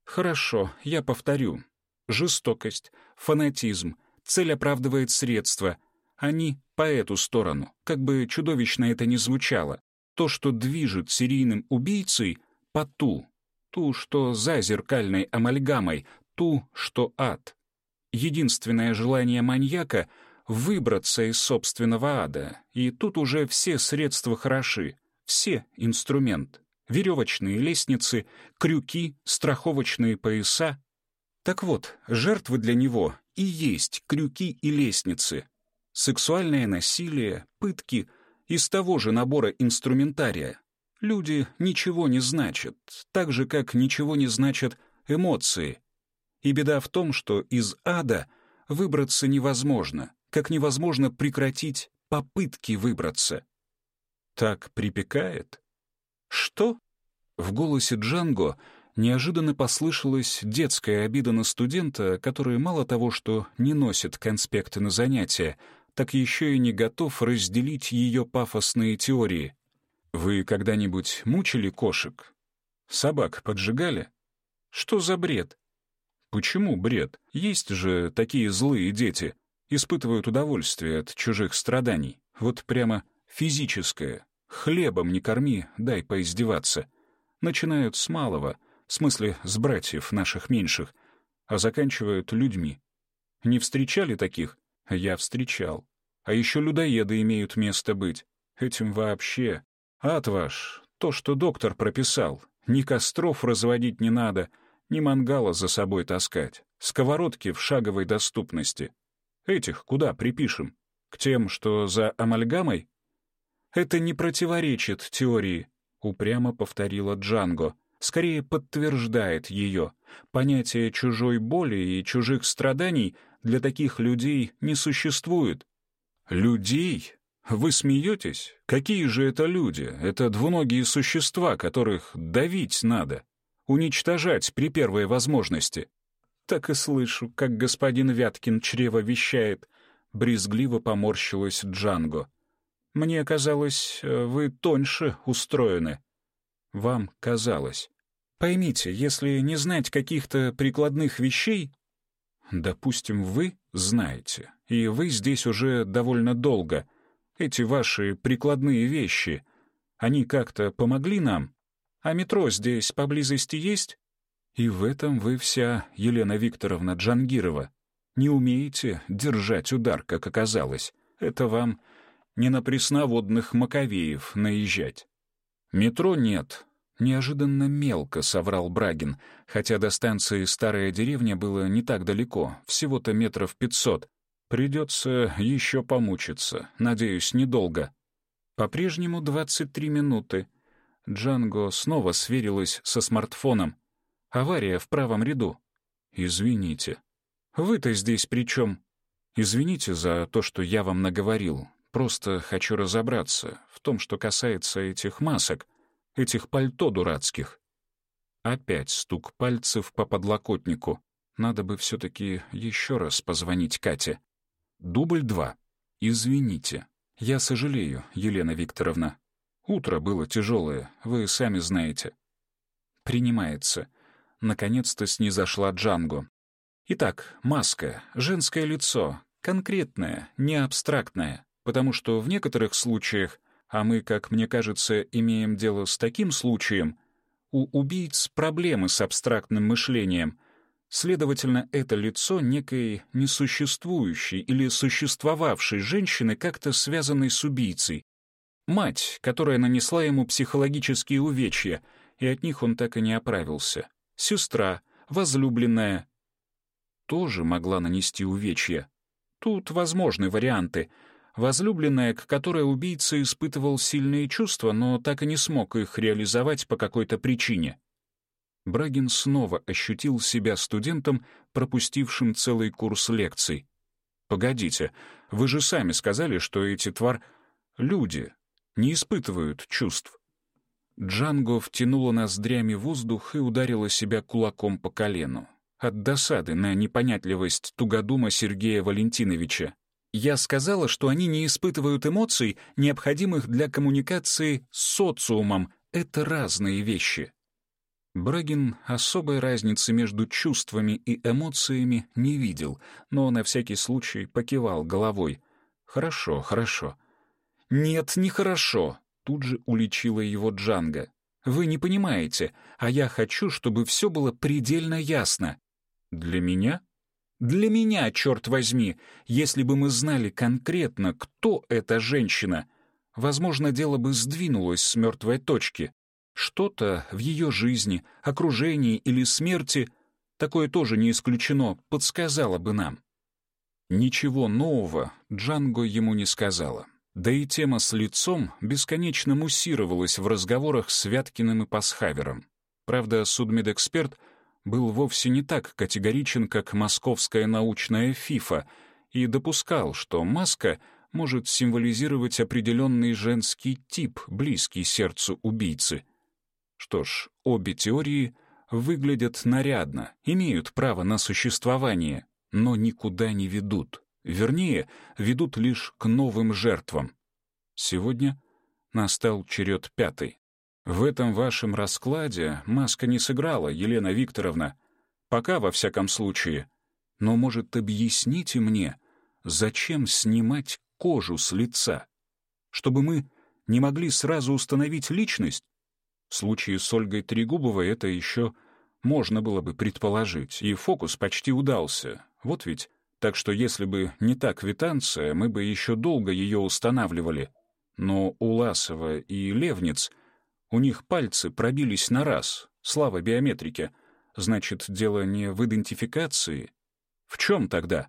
Хорошо, я повторю. Жестокость, фанатизм, цель оправдывает средства. Они по эту сторону, как бы чудовищно это ни звучало. То, что движет серийным убийцей — по ту, ту, что за зеркальной амальгамой, ту, что ад. Единственное желание маньяка — выбраться из собственного ада, и тут уже все средства хороши, все инструмент. Веревочные лестницы, крюки, страховочные пояса. Так вот, жертвы для него и есть крюки и лестницы. Сексуальное насилие, пытки — из того же набора инструментария. Люди ничего не значат, так же, как ничего не значат эмоции. И беда в том, что из ада выбраться невозможно, как невозможно прекратить попытки выбраться. Так припекает? Что? В голосе Джанго неожиданно послышалась детская обида на студента, который мало того, что не носит конспекты на занятия, так еще и не готов разделить ее пафосные теории — вы когда-нибудь мучили кошек? Собак поджигали? Что за бред? Почему бред? Есть же такие злые дети. Испытывают удовольствие от чужих страданий. Вот прямо физическое. Хлебом не корми, дай поиздеваться. Начинают с малого, в смысле с братьев наших меньших, а заканчивают людьми. Не встречали таких? Я встречал. А еще людоеды имеют место быть. Этим вообще Ад ваш, то, что доктор прописал. Ни костров разводить не надо, ни мангала за собой таскать. Сковородки в шаговой доступности. Этих куда припишем? К тем, что за амальгамой? Это не противоречит теории, упрямо повторила Джанго. Скорее подтверждает ее. Понятие чужой боли и чужих страданий для таких людей не существует. Людей вы смеетесь? Какие же это люди? Это двуногие существа, которых давить надо, уничтожать при первой возможности. Так и слышу, как господин Вяткин чрево вещает. Брезгливо поморщилась Джанго. Мне казалось, вы тоньше устроены. Вам казалось. Поймите, если не знать каких-то прикладных вещей... Допустим, вы знаете, и вы здесь уже довольно долго — эти ваши прикладные вещи, они как-то помогли нам? А метро здесь поблизости есть? И в этом вы вся, Елена Викторовна Джангирова. Не умеете держать удар, как оказалось. Это вам не на пресноводных маковеев наезжать. Метро нет. Неожиданно мелко соврал Брагин, хотя до станции Старая деревня было не так далеко, всего-то метров пятьсот. Придется еще помучиться, надеюсь, недолго. По-прежнему 23 минуты. Джанго снова сверилась со смартфоном. Авария в правом ряду. Извините. Вы-то здесь при чем? Извините за то, что я вам наговорил. Просто хочу разобраться в том, что касается этих масок, этих пальто дурацких. Опять стук пальцев по подлокотнику. Надо бы все-таки еще раз позвонить Кате. Дубль два. Извините. Я сожалею, Елена Викторовна. Утро было тяжелое, вы сами знаете. Принимается. Наконец-то снизошла Джанго. Итак, маска, женское лицо, конкретное, не абстрактное, потому что в некоторых случаях, а мы, как мне кажется, имеем дело с таким случаем, у убийц проблемы с абстрактным мышлением. Следовательно, это лицо некой несуществующей или существовавшей женщины, как-то связанной с убийцей. Мать, которая нанесла ему психологические увечья, и от них он так и не оправился. Сестра, возлюбленная, тоже могла нанести увечья. Тут возможны варианты. Возлюбленная, к которой убийца испытывал сильные чувства, но так и не смог их реализовать по какой-то причине. Брагин снова ощутил себя студентом, пропустившим целый курс лекций. «Погодите, вы же сами сказали, что эти твар... люди не испытывают чувств». Джанго втянула ноздрями воздух и ударила себя кулаком по колену. От досады на непонятливость тугодума Сергея Валентиновича. «Я сказала, что они не испытывают эмоций, необходимых для коммуникации с социумом. Это разные вещи». Брагин особой разницы между чувствами и эмоциями не видел, но на всякий случай покивал головой. «Хорошо, хорошо». «Нет, нехорошо», — тут же уличила его Джанга. «Вы не понимаете, а я хочу, чтобы все было предельно ясно». «Для меня?» «Для меня, черт возьми! Если бы мы знали конкретно, кто эта женщина, возможно, дело бы сдвинулось с мертвой точки. Что-то в ее жизни, окружении или смерти, такое тоже не исключено, подсказало бы нам. Ничего нового Джанго ему не сказала. Да и тема с лицом бесконечно муссировалась в разговорах с Вяткиным и Пасхавером. Правда, судмедэксперт был вовсе не так категоричен, как московская научная ФИФА, и допускал, что маска может символизировать определенный женский тип, близкий сердцу убийцы — что ж, обе теории выглядят нарядно, имеют право на существование, но никуда не ведут. Вернее, ведут лишь к новым жертвам. Сегодня настал черед пятый. В этом вашем раскладе маска не сыграла, Елена Викторовна. Пока, во всяком случае. Но, может, объясните мне, зачем снимать кожу с лица? Чтобы мы не могли сразу установить личность? В случае с Ольгой Трегубовой это еще можно было бы предположить, и фокус почти удался. Вот ведь. Так что если бы не та квитанция, мы бы еще долго ее устанавливали. Но у Ласова и Левниц у них пальцы пробились на раз. Слава биометрике. Значит, дело не в идентификации. В чем тогда?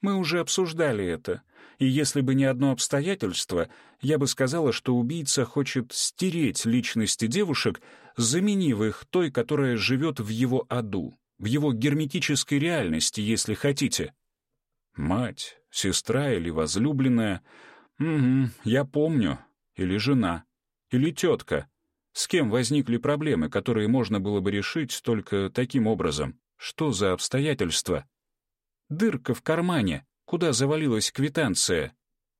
Мы уже обсуждали это. И если бы не одно обстоятельство, я бы сказала, что убийца хочет стереть личности девушек, заменив их той, которая живет в его аду, в его герметической реальности, если хотите. Мать, сестра или возлюбленная. Угу, я помню. Или жена. Или тетка. С кем возникли проблемы, которые можно было бы решить только таким образом? Что за обстоятельства? Дырка в кармане куда завалилась квитанция.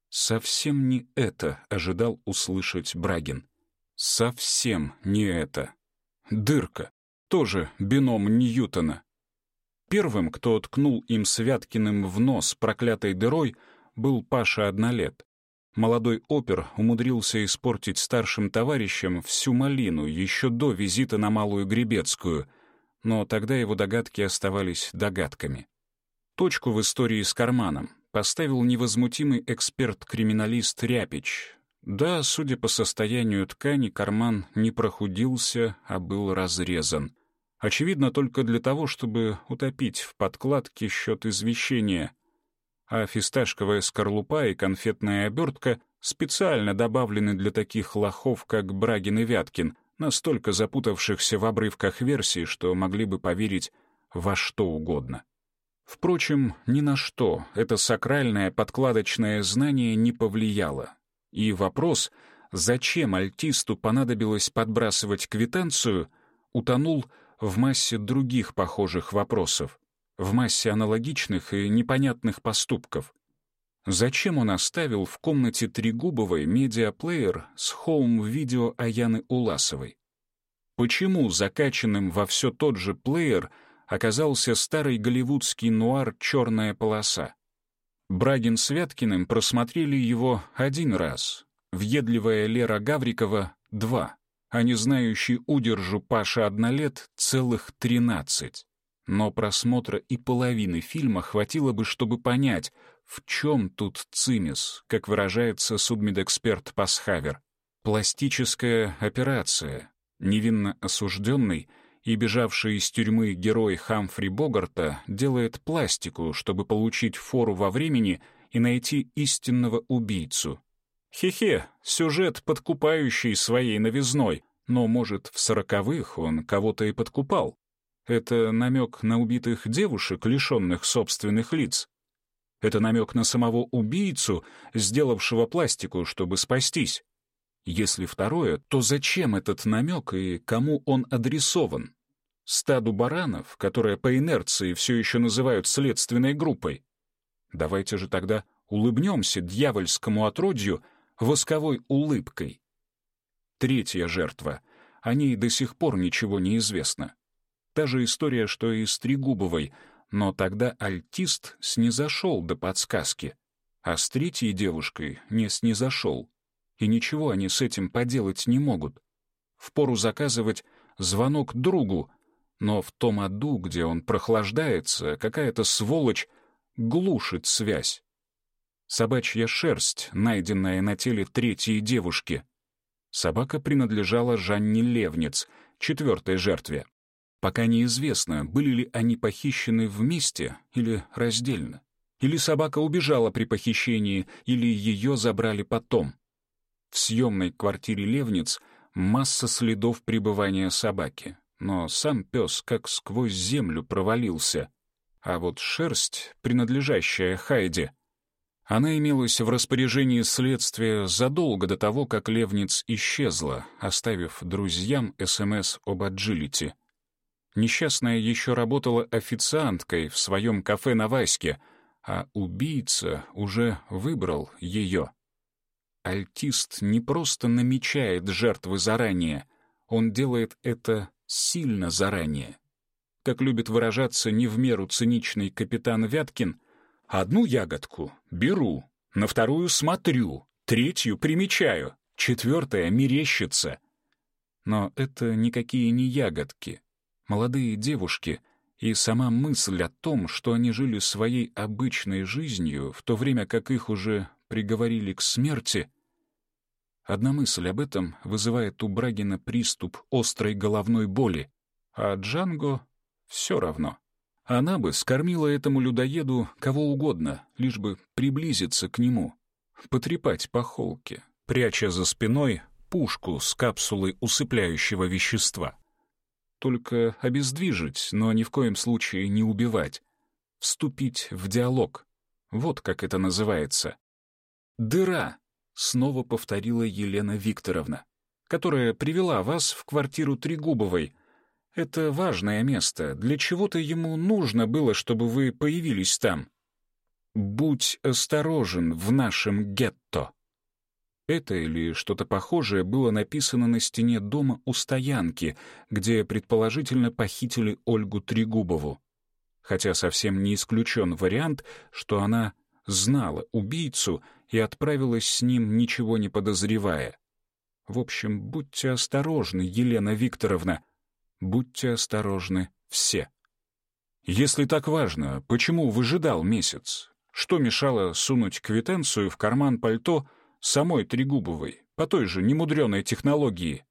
Совсем не это ожидал услышать Брагин. Совсем не это. Дырка. Тоже бином Ньютона. Первым, кто ткнул им Святкиным в нос проклятой дырой, был Паша Однолет. Молодой опер умудрился испортить старшим товарищам всю малину еще до визита на Малую Гребецкую, но тогда его догадки оставались догадками. Точку в истории с карманом поставил невозмутимый эксперт-криминалист Ряпич. Да, судя по состоянию ткани, карман не прохудился, а был разрезан. Очевидно, только для того, чтобы утопить в подкладке счет извещения. А фисташковая скорлупа и конфетная обертка специально добавлены для таких лохов, как Брагин и Вяткин, настолько запутавшихся в обрывках версий, что могли бы поверить во что угодно. Впрочем, ни на что это сакральное подкладочное знание не повлияло. И вопрос, зачем альтисту понадобилось подбрасывать квитанцию, утонул в массе других похожих вопросов, в массе аналогичных и непонятных поступков. Зачем он оставил в комнате Трегубовой медиаплеер с хоум-видео Аяны Уласовой? Почему закачанным во все тот же плеер — оказался старый голливудский нуар «Черная полоса». Брагин с Вяткиным просмотрели его один раз, въедливая Лера Гаврикова — два, а не знающий удержу Паша Однолет — целых тринадцать. Но просмотра и половины фильма хватило бы, чтобы понять, в чем тут цимис, как выражается судмедэксперт Пасхавер. Пластическая операция. Невинно осужденный и бежавший из тюрьмы герой Хамфри Богарта делает пластику, чтобы получить фору во времени и найти истинного убийцу. Хе-хе, сюжет, подкупающий своей новизной, но, может, в сороковых он кого-то и подкупал. Это намек на убитых девушек, лишенных собственных лиц. Это намек на самого убийцу, сделавшего пластику, чтобы спастись. Если второе, то зачем этот намек и кому он адресован? Стаду баранов, которое по инерции все еще называют следственной группой. Давайте же тогда улыбнемся дьявольскому отродью восковой улыбкой. Третья жертва. О ней до сих пор ничего не известно. Та же история, что и с Трегубовой, но тогда альтист снизошел до подсказки, а с третьей девушкой не снизошел. И ничего они с этим поделать не могут. Впору заказывать звонок другу, но в том аду, где он прохлаждается, какая-то сволочь глушит связь. Собачья шерсть, найденная на теле третьей девушки. Собака принадлежала Жанне Левниц, четвертой жертве. Пока неизвестно, были ли они похищены вместе или раздельно. Или собака убежала при похищении, или ее забрали потом. В съемной квартире Левниц масса следов пребывания собаки, но сам пес как сквозь землю провалился. А вот шерсть, принадлежащая Хайде, она имелась в распоряжении следствия задолго до того, как Левниц исчезла, оставив друзьям СМС об аджилити. Несчастная еще работала официанткой в своем кафе на Ваське, а убийца уже выбрал ее. Альтист не просто намечает жертвы заранее, он делает это сильно заранее. Как любит выражаться не в меру циничный капитан Вяткин, одну ягодку беру, на вторую смотрю, третью примечаю, четвертая мерещится. Но это никакие не ягодки, молодые девушки и сама мысль о том, что они жили своей обычной жизнью, в то время как их уже приговорили к смерти, одна мысль об этом вызывает у Брагина приступ острой головной боли, а Джанго все равно. Она бы скормила этому людоеду кого угодно, лишь бы приблизиться к нему, потрепать по холке, пряча за спиной пушку с капсулой усыпляющего вещества. Только обездвижить, но ни в коем случае не убивать. Вступить в диалог. Вот как это называется. «Дыра», — снова повторила Елена Викторовна, которая привела вас в квартиру Трегубовой. Это важное место. Для чего-то ему нужно было, чтобы вы появились там. «Будь осторожен в нашем гетто». Это или что-то похожее было написано на стене дома у стоянки, где предположительно похитили Ольгу Трегубову. Хотя совсем не исключен вариант, что она знала убийцу и отправилась с ним, ничего не подозревая. В общем, будьте осторожны, Елена Викторовна. Будьте осторожны все. Если так важно, почему выжидал месяц? Что мешало сунуть квитанцию в карман пальто — самой Трегубовой, по той же немудреной технологии.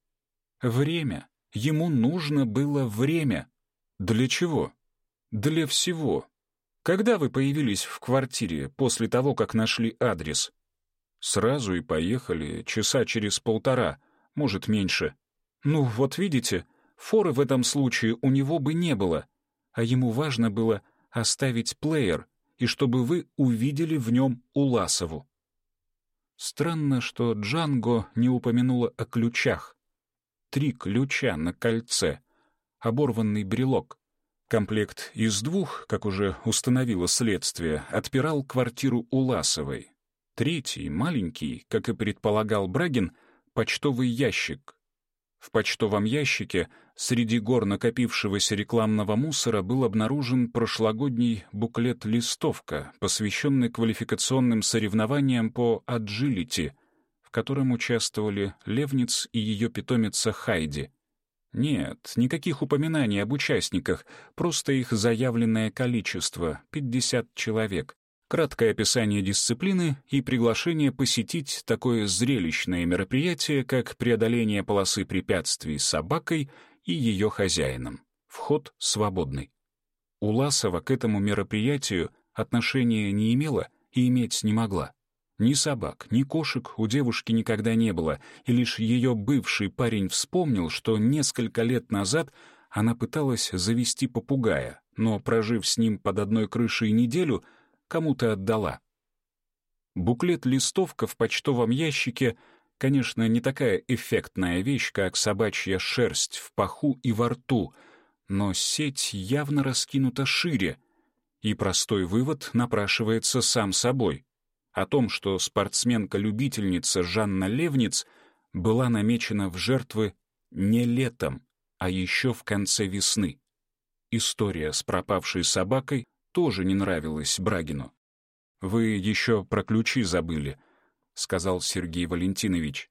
Время. Ему нужно было время. Для чего? Для всего. Когда вы появились в квартире после того, как нашли адрес? Сразу и поехали, часа через полтора, может, меньше. Ну, вот видите, форы в этом случае у него бы не было, а ему важно было оставить плеер, и чтобы вы увидели в нем Уласову. Странно, что Джанго не упомянула о ключах. Три ключа на кольце, оборванный брелок. Комплект из двух, как уже установило следствие, отпирал квартиру Уласовой. Третий, маленький, как и предполагал Брагин, почтовый ящик, в почтовом ящике среди гор накопившегося рекламного мусора был обнаружен прошлогодний буклет-листовка, посвященный квалификационным соревнованиям по аджилити, в котором участвовали Левниц и ее питомица Хайди. Нет, никаких упоминаний об участниках, просто их заявленное количество — 50 человек. Краткое описание дисциплины и приглашение посетить такое зрелищное мероприятие, как преодоление полосы препятствий с собакой и ее хозяином. Вход свободный. Уласова к этому мероприятию отношения не имела и иметь не могла. Ни собак, ни кошек у девушки никогда не было, и лишь ее бывший парень вспомнил, что несколько лет назад она пыталась завести попугая, но, прожив с ним под одной крышей неделю, кому-то отдала. Буклет-листовка в почтовом ящике, конечно, не такая эффектная вещь, как собачья шерсть в паху и во рту, но сеть явно раскинута шире, и простой вывод напрашивается сам собой — о том, что спортсменка-любительница Жанна Левниц была намечена в жертвы не летом, а еще в конце весны. История с пропавшей собакой тоже не нравилась Брагину. «Вы еще про ключи забыли», — сказал Сергей Валентинович.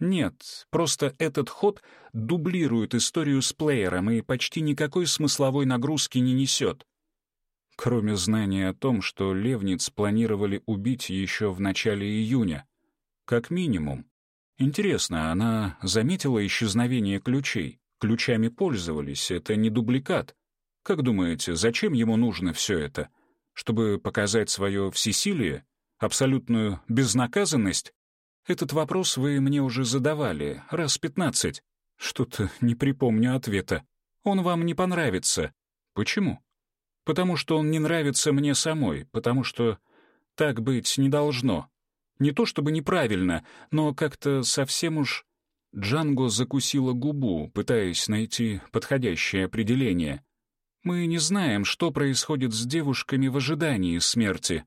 «Нет, просто этот ход дублирует историю с плеером и почти никакой смысловой нагрузки не несет кроме знания о том, что Левниц планировали убить еще в начале июня. Как минимум. Интересно, она заметила исчезновение ключей? Ключами пользовались, это не дубликат. Как думаете, зачем ему нужно все это? Чтобы показать свое всесилие? Абсолютную безнаказанность? Этот вопрос вы мне уже задавали, раз пятнадцать. Что-то не припомню ответа. Он вам не понравится. Почему? потому что он не нравится мне самой, потому что так быть не должно. Не то чтобы неправильно, но как-то совсем уж... Джанго закусила губу, пытаясь найти подходящее определение. «Мы не знаем, что происходит с девушками в ожидании смерти».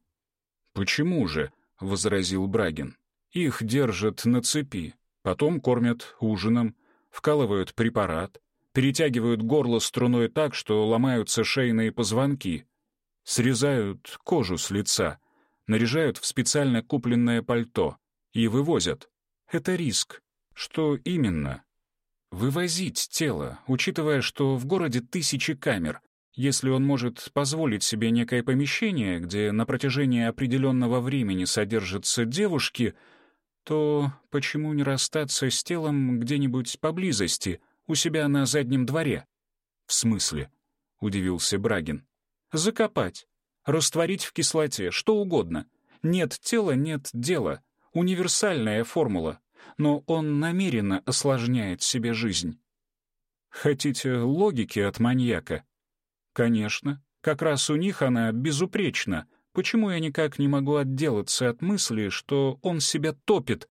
«Почему же?» — возразил Брагин. «Их держат на цепи, потом кормят ужином, вкалывают препарат, перетягивают горло струной так, что ломаются шейные позвонки, срезают кожу с лица, наряжают в специально купленное пальто и вывозят. Это риск. Что именно? Вывозить тело, учитывая, что в городе тысячи камер. Если он может позволить себе некое помещение, где на протяжении определенного времени содержатся девушки, то почему не расстаться с телом где-нибудь поблизости — у себя на заднем дворе». «В смысле?» — удивился Брагин. «Закопать. Растворить в кислоте, что угодно. Нет тела — нет дела. Универсальная формула. Но он намеренно осложняет себе жизнь». «Хотите логики от маньяка?» «Конечно. Как раз у них она безупречна. Почему я никак не могу отделаться от мысли, что он себя топит?»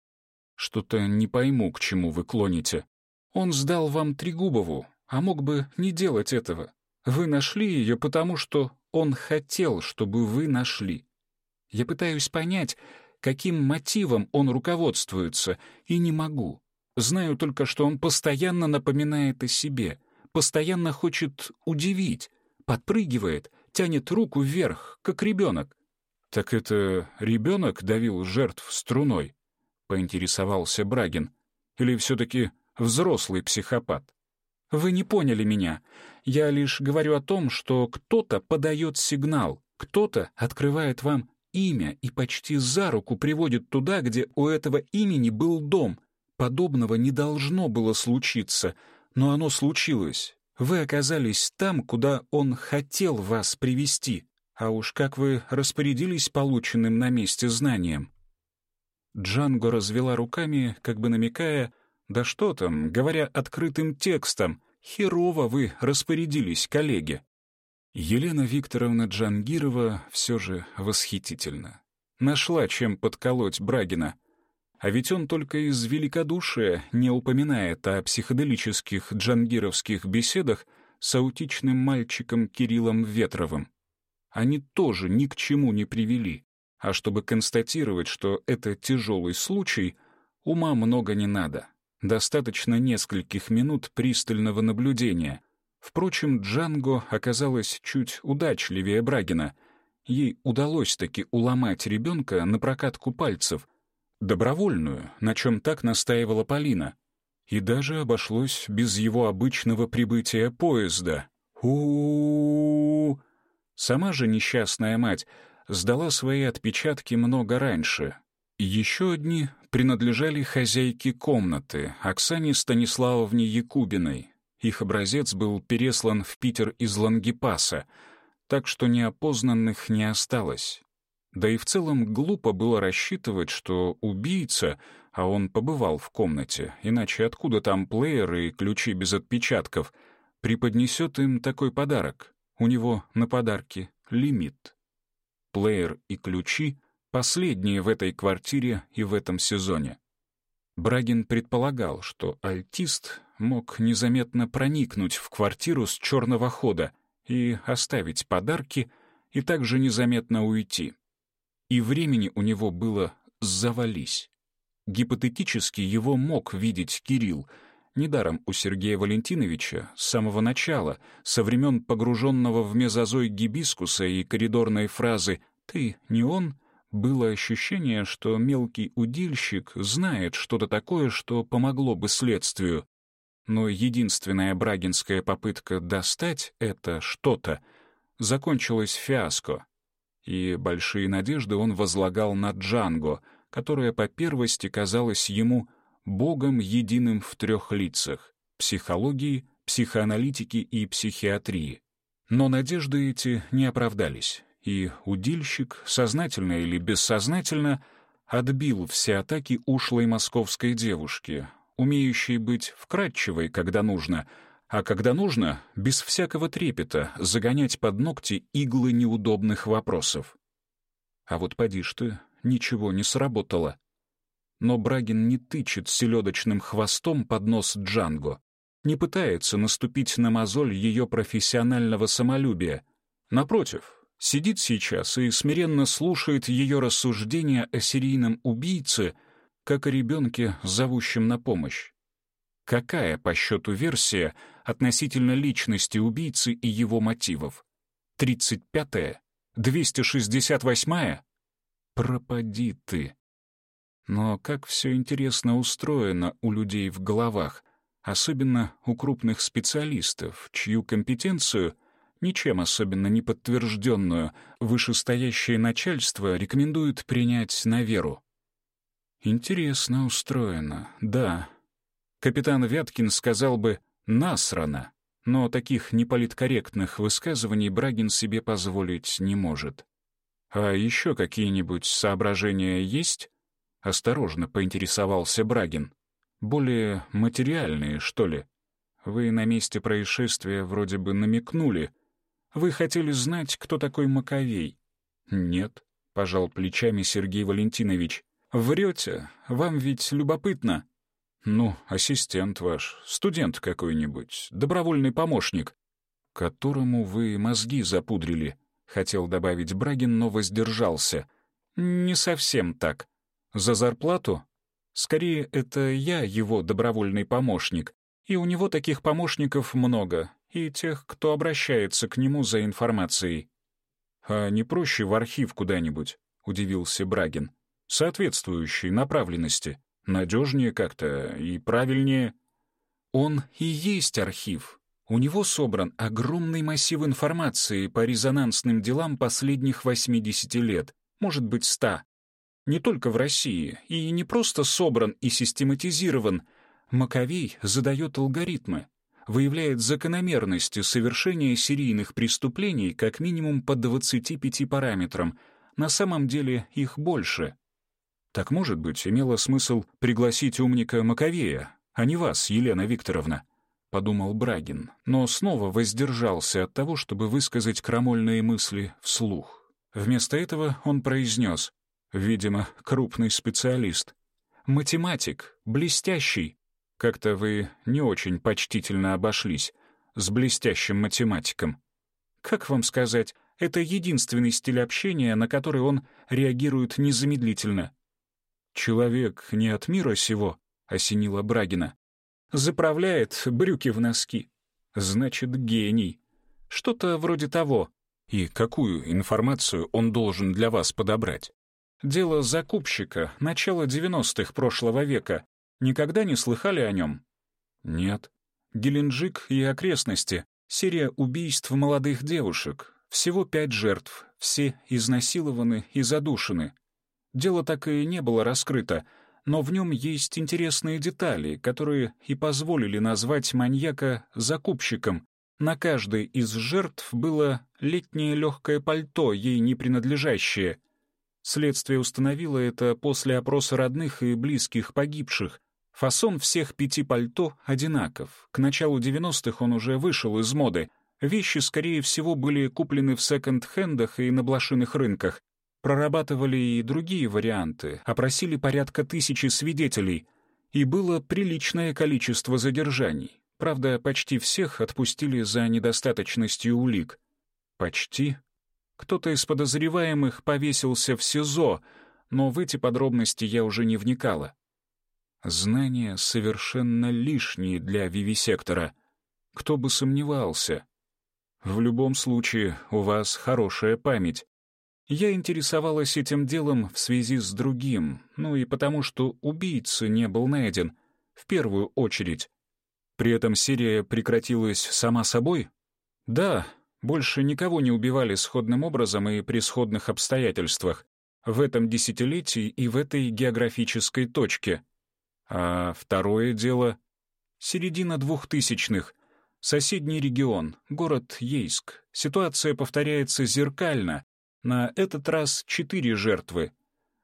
«Что-то не пойму, к чему вы клоните». Он сдал вам Трегубову, а мог бы не делать этого. Вы нашли ее, потому что он хотел, чтобы вы нашли. Я пытаюсь понять, каким мотивом он руководствуется, и не могу. Знаю только, что он постоянно напоминает о себе, постоянно хочет удивить, подпрыгивает, тянет руку вверх, как ребенок. «Так это ребенок давил жертв струной?» — поинтересовался Брагин. «Или все-таки взрослый психопат. Вы не поняли меня. Я лишь говорю о том, что кто-то подает сигнал, кто-то открывает вам имя и почти за руку приводит туда, где у этого имени был дом. Подобного не должно было случиться, но оно случилось. Вы оказались там, куда он хотел вас привести. А уж как вы распорядились полученным на месте знанием. Джанго развела руками, как бы намекая, да что там, говоря открытым текстом, херово вы распорядились, коллеги. Елена Викторовна Джангирова все же восхитительна. Нашла, чем подколоть Брагина. А ведь он только из великодушия не упоминает о психоделических джангировских беседах с аутичным мальчиком Кириллом Ветровым. Они тоже ни к чему не привели. А чтобы констатировать, что это тяжелый случай, ума много не надо. Достаточно нескольких минут пристального наблюдения. Впрочем, Джанго оказалась чуть удачливее Брагина. Ей удалось таки уломать ребенка на прокатку пальцев. Добровольную, на чем так настаивала Полина. И даже обошлось без его обычного прибытия поезда. у, -у, -у, Сама же несчастная мать сдала свои отпечатки много раньше. Еще одни принадлежали хозяйке комнаты, Оксане Станиславовне Якубиной. Их образец был переслан в Питер из Лангепаса, так что неопознанных не осталось. Да и в целом глупо было рассчитывать, что убийца, а он побывал в комнате, иначе откуда там плееры и ключи без отпечатков, преподнесет им такой подарок. У него на подарки лимит. Плеер и ключи — последние в этой квартире и в этом сезоне. Брагин предполагал, что альтист мог незаметно проникнуть в квартиру с черного хода и оставить подарки, и также незаметно уйти. И времени у него было завались. Гипотетически его мог видеть Кирилл. Недаром у Сергея Валентиновича с самого начала, со времен погруженного в мезозой гибискуса и коридорной фразы «ты не он», было ощущение, что мелкий удильщик знает что-то такое, что помогло бы следствию. Но единственная брагинская попытка достать это что-то закончилась фиаско и большие надежды он возлагал на Джанго, которая по первости казалась ему богом единым в трех лицах — психологии, психоаналитики и психиатрии. Но надежды эти не оправдались, и удильщик, сознательно или бессознательно, отбил все атаки ушлой московской девушки, умеющей быть вкрадчивой, когда нужно — а когда нужно, без всякого трепета загонять под ногти иглы неудобных вопросов. А вот поди ж ты, ничего не сработало. Но Брагин не тычет селедочным хвостом под нос Джанго, не пытается наступить на мозоль ее профессионального самолюбия. Напротив, сидит сейчас и смиренно слушает ее рассуждения о серийном убийце, как о ребенке, зовущем на помощь. Какая по счету версия относительно личности убийцы и его мотивов? 35-я? 268-я? Пропади ты. Но как все интересно устроено у людей в головах, особенно у крупных специалистов, чью компетенцию, ничем особенно не подтвержденную, вышестоящее начальство рекомендует принять на веру. Интересно устроено, да, Капитан Вяткин сказал бы «насрано», но таких неполиткорректных высказываний Брагин себе позволить не может. «А еще какие-нибудь соображения есть?» — осторожно поинтересовался Брагин. «Более материальные, что ли? Вы на месте происшествия вроде бы намекнули. Вы хотели знать, кто такой Маковей?» «Нет», — пожал плечами Сергей Валентинович. «Врете? Вам ведь любопытно». «Ну, ассистент ваш, студент какой-нибудь, добровольный помощник, которому вы мозги запудрили», — хотел добавить Брагин, но воздержался. «Не совсем так. За зарплату? Скорее, это я его добровольный помощник, и у него таких помощников много, и тех, кто обращается к нему за информацией». «А не проще в архив куда-нибудь?» — удивился Брагин. «Соответствующей направленности». Надежнее как-то и правильнее. Он и есть архив. У него собран огромный массив информации по резонансным делам последних 80 лет, может быть, 100. Не только в России, и не просто собран и систематизирован. Маковей задает алгоритмы, выявляет закономерности совершения серийных преступлений как минимум по 25 параметрам. На самом деле их больше — так, может быть, имело смысл пригласить умника Маковея, а не вас, Елена Викторовна, — подумал Брагин, но снова воздержался от того, чтобы высказать крамольные мысли вслух. Вместо этого он произнес, видимо, крупный специалист, «Математик, блестящий. Как-то вы не очень почтительно обошлись с блестящим математиком. Как вам сказать, это единственный стиль общения, на который он реагирует незамедлительно. «Человек не от мира сего», — осенила Брагина. «Заправляет брюки в носки. Значит, гений. Что-то вроде того. И какую информацию он должен для вас подобрать? Дело закупщика, начала 90-х прошлого века. Никогда не слыхали о нем? Нет. Геленджик и окрестности. Серия убийств молодых девушек. Всего пять жертв. Все изнасилованы и задушены. Дело так и не было раскрыто, но в нем есть интересные детали, которые и позволили назвать маньяка закупщиком. На каждой из жертв было летнее легкое пальто, ей не принадлежащее. Следствие установило это после опроса родных и близких погибших. Фасон всех пяти пальто одинаков. К началу 90-х он уже вышел из моды. Вещи, скорее всего, были куплены в секонд-хендах и на блошиных рынках. Прорабатывали и другие варианты, опросили порядка тысячи свидетелей. И было приличное количество задержаний. Правда, почти всех отпустили за недостаточностью улик. Почти. Кто-то из подозреваемых повесился в СИЗО, но в эти подробности я уже не вникала. Знания совершенно лишние для вивисектора. Кто бы сомневался. В любом случае, у вас хорошая память. Я интересовалась этим делом в связи с другим, ну и потому, что убийца не был найден, в первую очередь. При этом серия прекратилась сама собой? Да, больше никого не убивали сходным образом и при сходных обстоятельствах. В этом десятилетии и в этой географической точке. А второе дело — середина двухтысячных. Соседний регион, город Ейск. Ситуация повторяется зеркально. На этот раз четыре жертвы.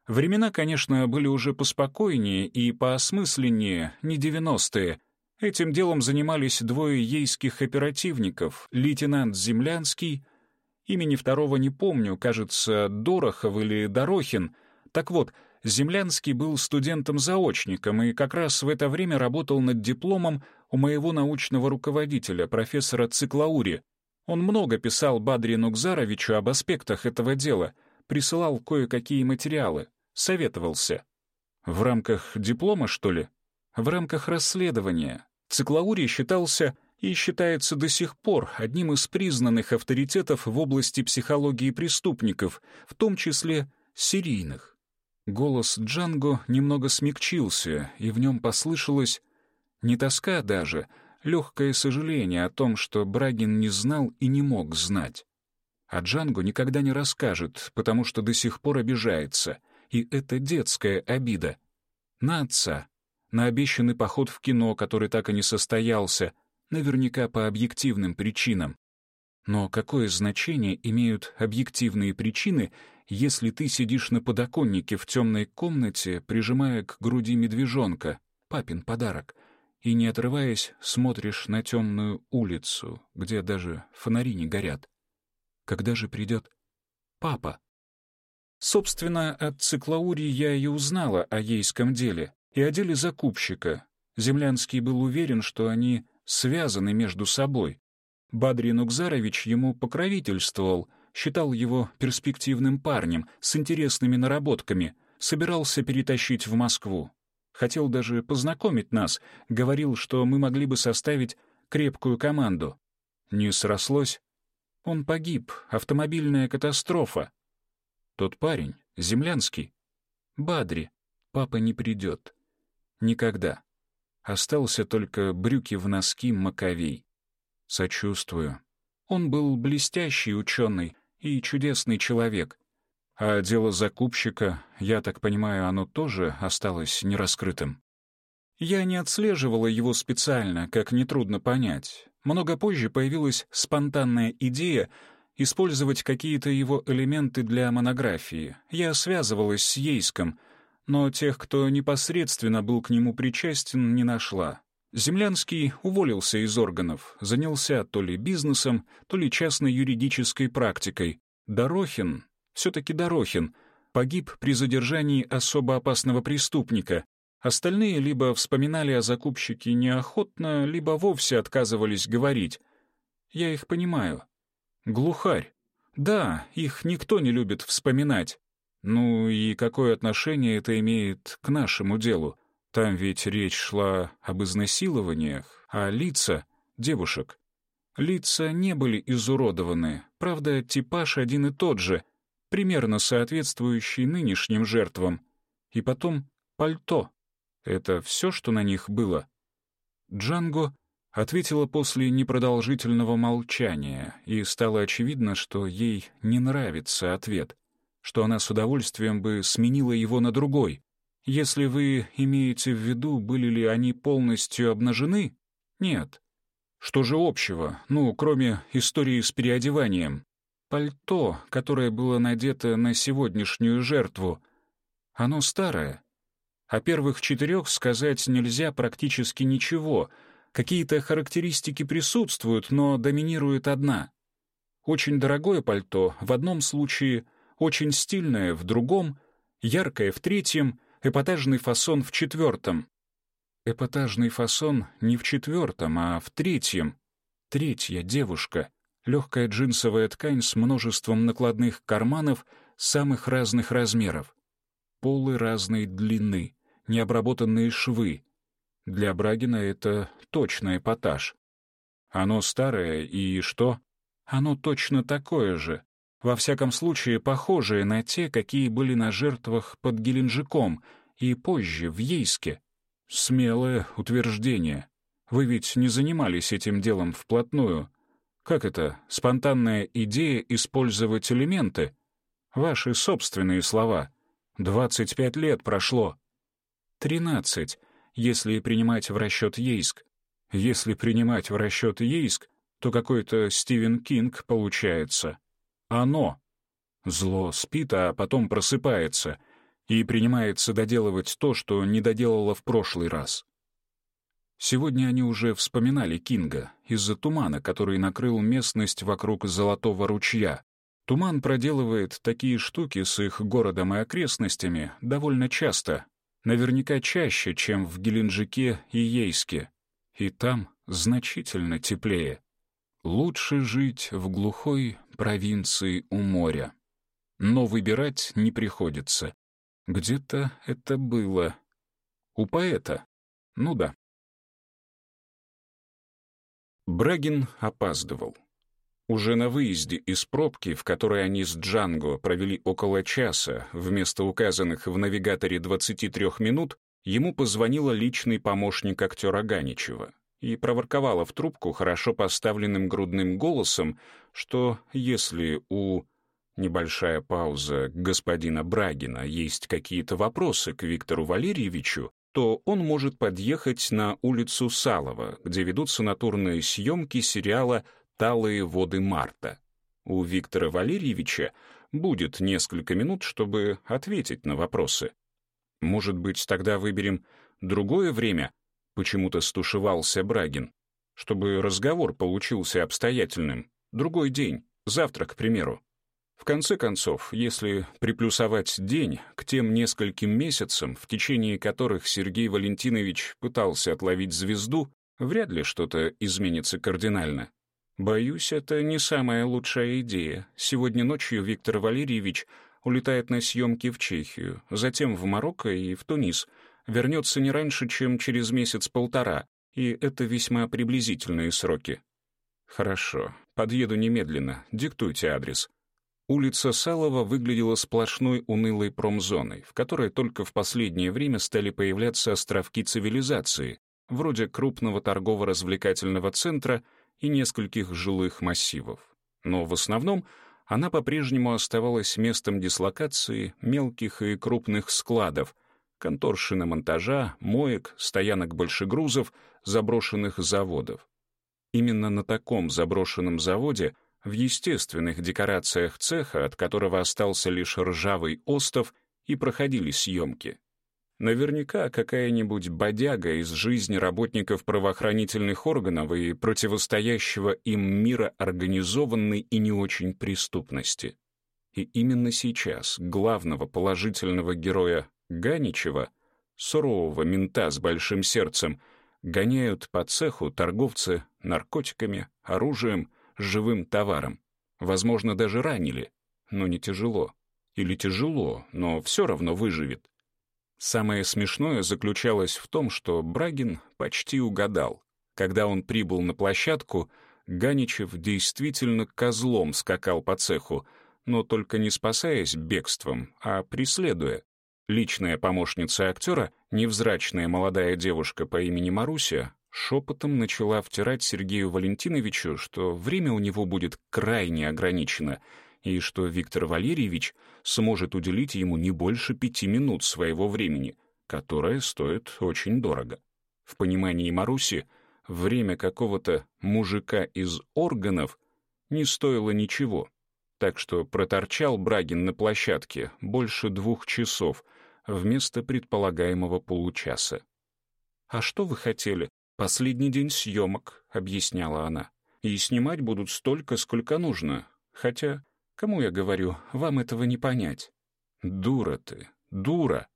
Времена, конечно, были уже поспокойнее и поосмысленнее, не девяностые. Этим делом занимались двое ейских оперативников, лейтенант Землянский, имени второго не помню, кажется, Дорохов или Дорохин. Так вот, Землянский был студентом-заочником и как раз в это время работал над дипломом у моего научного руководителя, профессора Циклаури. Он много писал Бадри Нукзаровичу об аспектах этого дела, присылал кое-какие материалы, советовался. В рамках диплома, что ли? В рамках расследования. Циклаури считался и считается до сих пор одним из признанных авторитетов в области психологии преступников, в том числе серийных. Голос Джанго немного смягчился, и в нем послышалось не тоска даже, легкое сожаление о том, что Брагин не знал и не мог знать. А Джанго никогда не расскажет, потому что до сих пор обижается, и это детская обида. На отца, на обещанный поход в кино, который так и не состоялся, наверняка по объективным причинам. Но какое значение имеют объективные причины, если ты сидишь на подоконнике в темной комнате, прижимая к груди медвежонка, папин подарок, и, не отрываясь, смотришь на темную улицу, где даже фонари не горят? Когда же придет папа? Собственно, от Циклаури я и узнала о ейском деле и о деле закупщика. Землянский был уверен, что они связаны между собой, Бадри Нукзарович ему покровительствовал, считал его перспективным парнем с интересными наработками, собирался перетащить в Москву. Хотел даже познакомить нас, говорил, что мы могли бы составить крепкую команду. Не срослось. Он погиб, автомобильная катастрофа. Тот парень, землянский. Бадри, папа не придет. Никогда. Остался только брюки в носки Маковей. Сочувствую. Он был блестящий ученый и чудесный человек. А дело закупщика, я так понимаю, оно тоже осталось нераскрытым. Я не отслеживала его специально, как нетрудно понять. Много позже появилась спонтанная идея использовать какие-то его элементы для монографии. Я связывалась с Ейском, но тех, кто непосредственно был к нему причастен, не нашла. Землянский уволился из органов, занялся то ли бизнесом, то ли частной юридической практикой. Дорохин, все-таки Дорохин, погиб при задержании особо опасного преступника. Остальные либо вспоминали о закупщике неохотно, либо вовсе отказывались говорить. Я их понимаю. Глухарь. Да, их никто не любит вспоминать. Ну и какое отношение это имеет к нашему делу? Там ведь речь шла об изнасилованиях, а лица — девушек. Лица не были изуродованы, правда, типаж один и тот же, примерно соответствующий нынешним жертвам. И потом пальто. Это все, что на них было? Джанго ответила после непродолжительного молчания, и стало очевидно, что ей не нравится ответ, что она с удовольствием бы сменила его на другой. Если вы имеете в виду, были ли они полностью обнажены? Нет. Что же общего, ну, кроме истории с переодеванием? Пальто, которое было надето на сегодняшнюю жертву, оно старое. О первых четырех сказать нельзя практически ничего — Какие-то характеристики присутствуют, но доминирует одна. Очень дорогое пальто в одном случае, очень стильное в другом, яркое в третьем, эпатажный фасон в четвертом. Эпатажный фасон не в четвертом, а в третьем. Третья девушка. Легкая джинсовая ткань с множеством накладных карманов самых разных размеров. Полы разной длины, необработанные швы, для Брагина это точно эпатаж. Оно старое, и что? Оно точно такое же. Во всяком случае, похожее на те, какие были на жертвах под Геленджиком и позже, в Ейске. Смелое утверждение. Вы ведь не занимались этим делом вплотную. Как это, спонтанная идея использовать элементы? Ваши собственные слова. Двадцать пять лет прошло. Тринадцать если принимать в расчет Ейск. Если принимать в расчет Ейск, то какой-то Стивен Кинг получается. Оно. Зло спит, а потом просыпается и принимается доделывать то, что не доделало в прошлый раз. Сегодня они уже вспоминали Кинга из-за тумана, который накрыл местность вокруг Золотого ручья. Туман проделывает такие штуки с их городом и окрестностями довольно часто, Наверняка чаще, чем в Геленджике и Ейске. И там значительно теплее. Лучше жить в глухой провинции у моря. Но выбирать не приходится. Где-то это было. У поэта? Ну да. Брагин опаздывал. Уже на выезде из пробки, в которой они с Джанго провели около часа, вместо указанных в навигаторе 23 минут, ему позвонила личный помощник актера Ганичева и проворковала в трубку хорошо поставленным грудным голосом, что если у... Небольшая пауза господина Брагина есть какие-то вопросы к Виктору Валерьевичу, то он может подъехать на улицу Салова, где ведутся натурные съемки сериала талые воды марта. У Виктора Валерьевича будет несколько минут, чтобы ответить на вопросы. Может быть, тогда выберем другое время? Почему-то стушевался Брагин. Чтобы разговор получился обстоятельным. Другой день, завтра, к примеру. В конце концов, если приплюсовать день к тем нескольким месяцам, в течение которых Сергей Валентинович пытался отловить звезду, вряд ли что-то изменится кардинально. Боюсь, это не самая лучшая идея. Сегодня ночью Виктор Валерьевич улетает на съемки в Чехию, затем в Марокко и в Тунис. Вернется не раньше, чем через месяц-полтора, и это весьма приблизительные сроки. Хорошо, подъеду немедленно, диктуйте адрес. Улица Салова выглядела сплошной унылой промзоной, в которой только в последнее время стали появляться островки цивилизации, вроде крупного торгово-развлекательного центра — и нескольких жилых массивов. Но в основном она по-прежнему оставалась местом дислокации мелких и крупных складов, контор шиномонтажа, моек, стоянок большегрузов, заброшенных заводов. Именно на таком заброшенном заводе, в естественных декорациях цеха, от которого остался лишь ржавый остов, и проходили съемки. Наверняка какая-нибудь бодяга из жизни работников правоохранительных органов и противостоящего им мира организованной и не очень преступности. И именно сейчас главного положительного героя Ганичева, сурового мента с большим сердцем, гоняют по цеху торговцы наркотиками, оружием, живым товаром. Возможно, даже ранили, но не тяжело. Или тяжело, но все равно выживет. Самое смешное заключалось в том, что Брагин почти угадал. Когда он прибыл на площадку, Ганичев действительно козлом скакал по цеху, но только не спасаясь бегством, а преследуя. Личная помощница актера, невзрачная молодая девушка по имени Маруся, шепотом начала втирать Сергею Валентиновичу, что время у него будет крайне ограничено, и что Виктор Валерьевич сможет уделить ему не больше пяти минут своего времени, которое стоит очень дорого. В понимании Маруси время какого-то мужика из органов не стоило ничего, так что проторчал Брагин на площадке больше двух часов вместо предполагаемого получаса. «А что вы хотели? Последний день съемок», — объясняла она. «И снимать будут столько, сколько нужно. Хотя, кому я говорю, вам этого не понять». «Дура ты, дура!»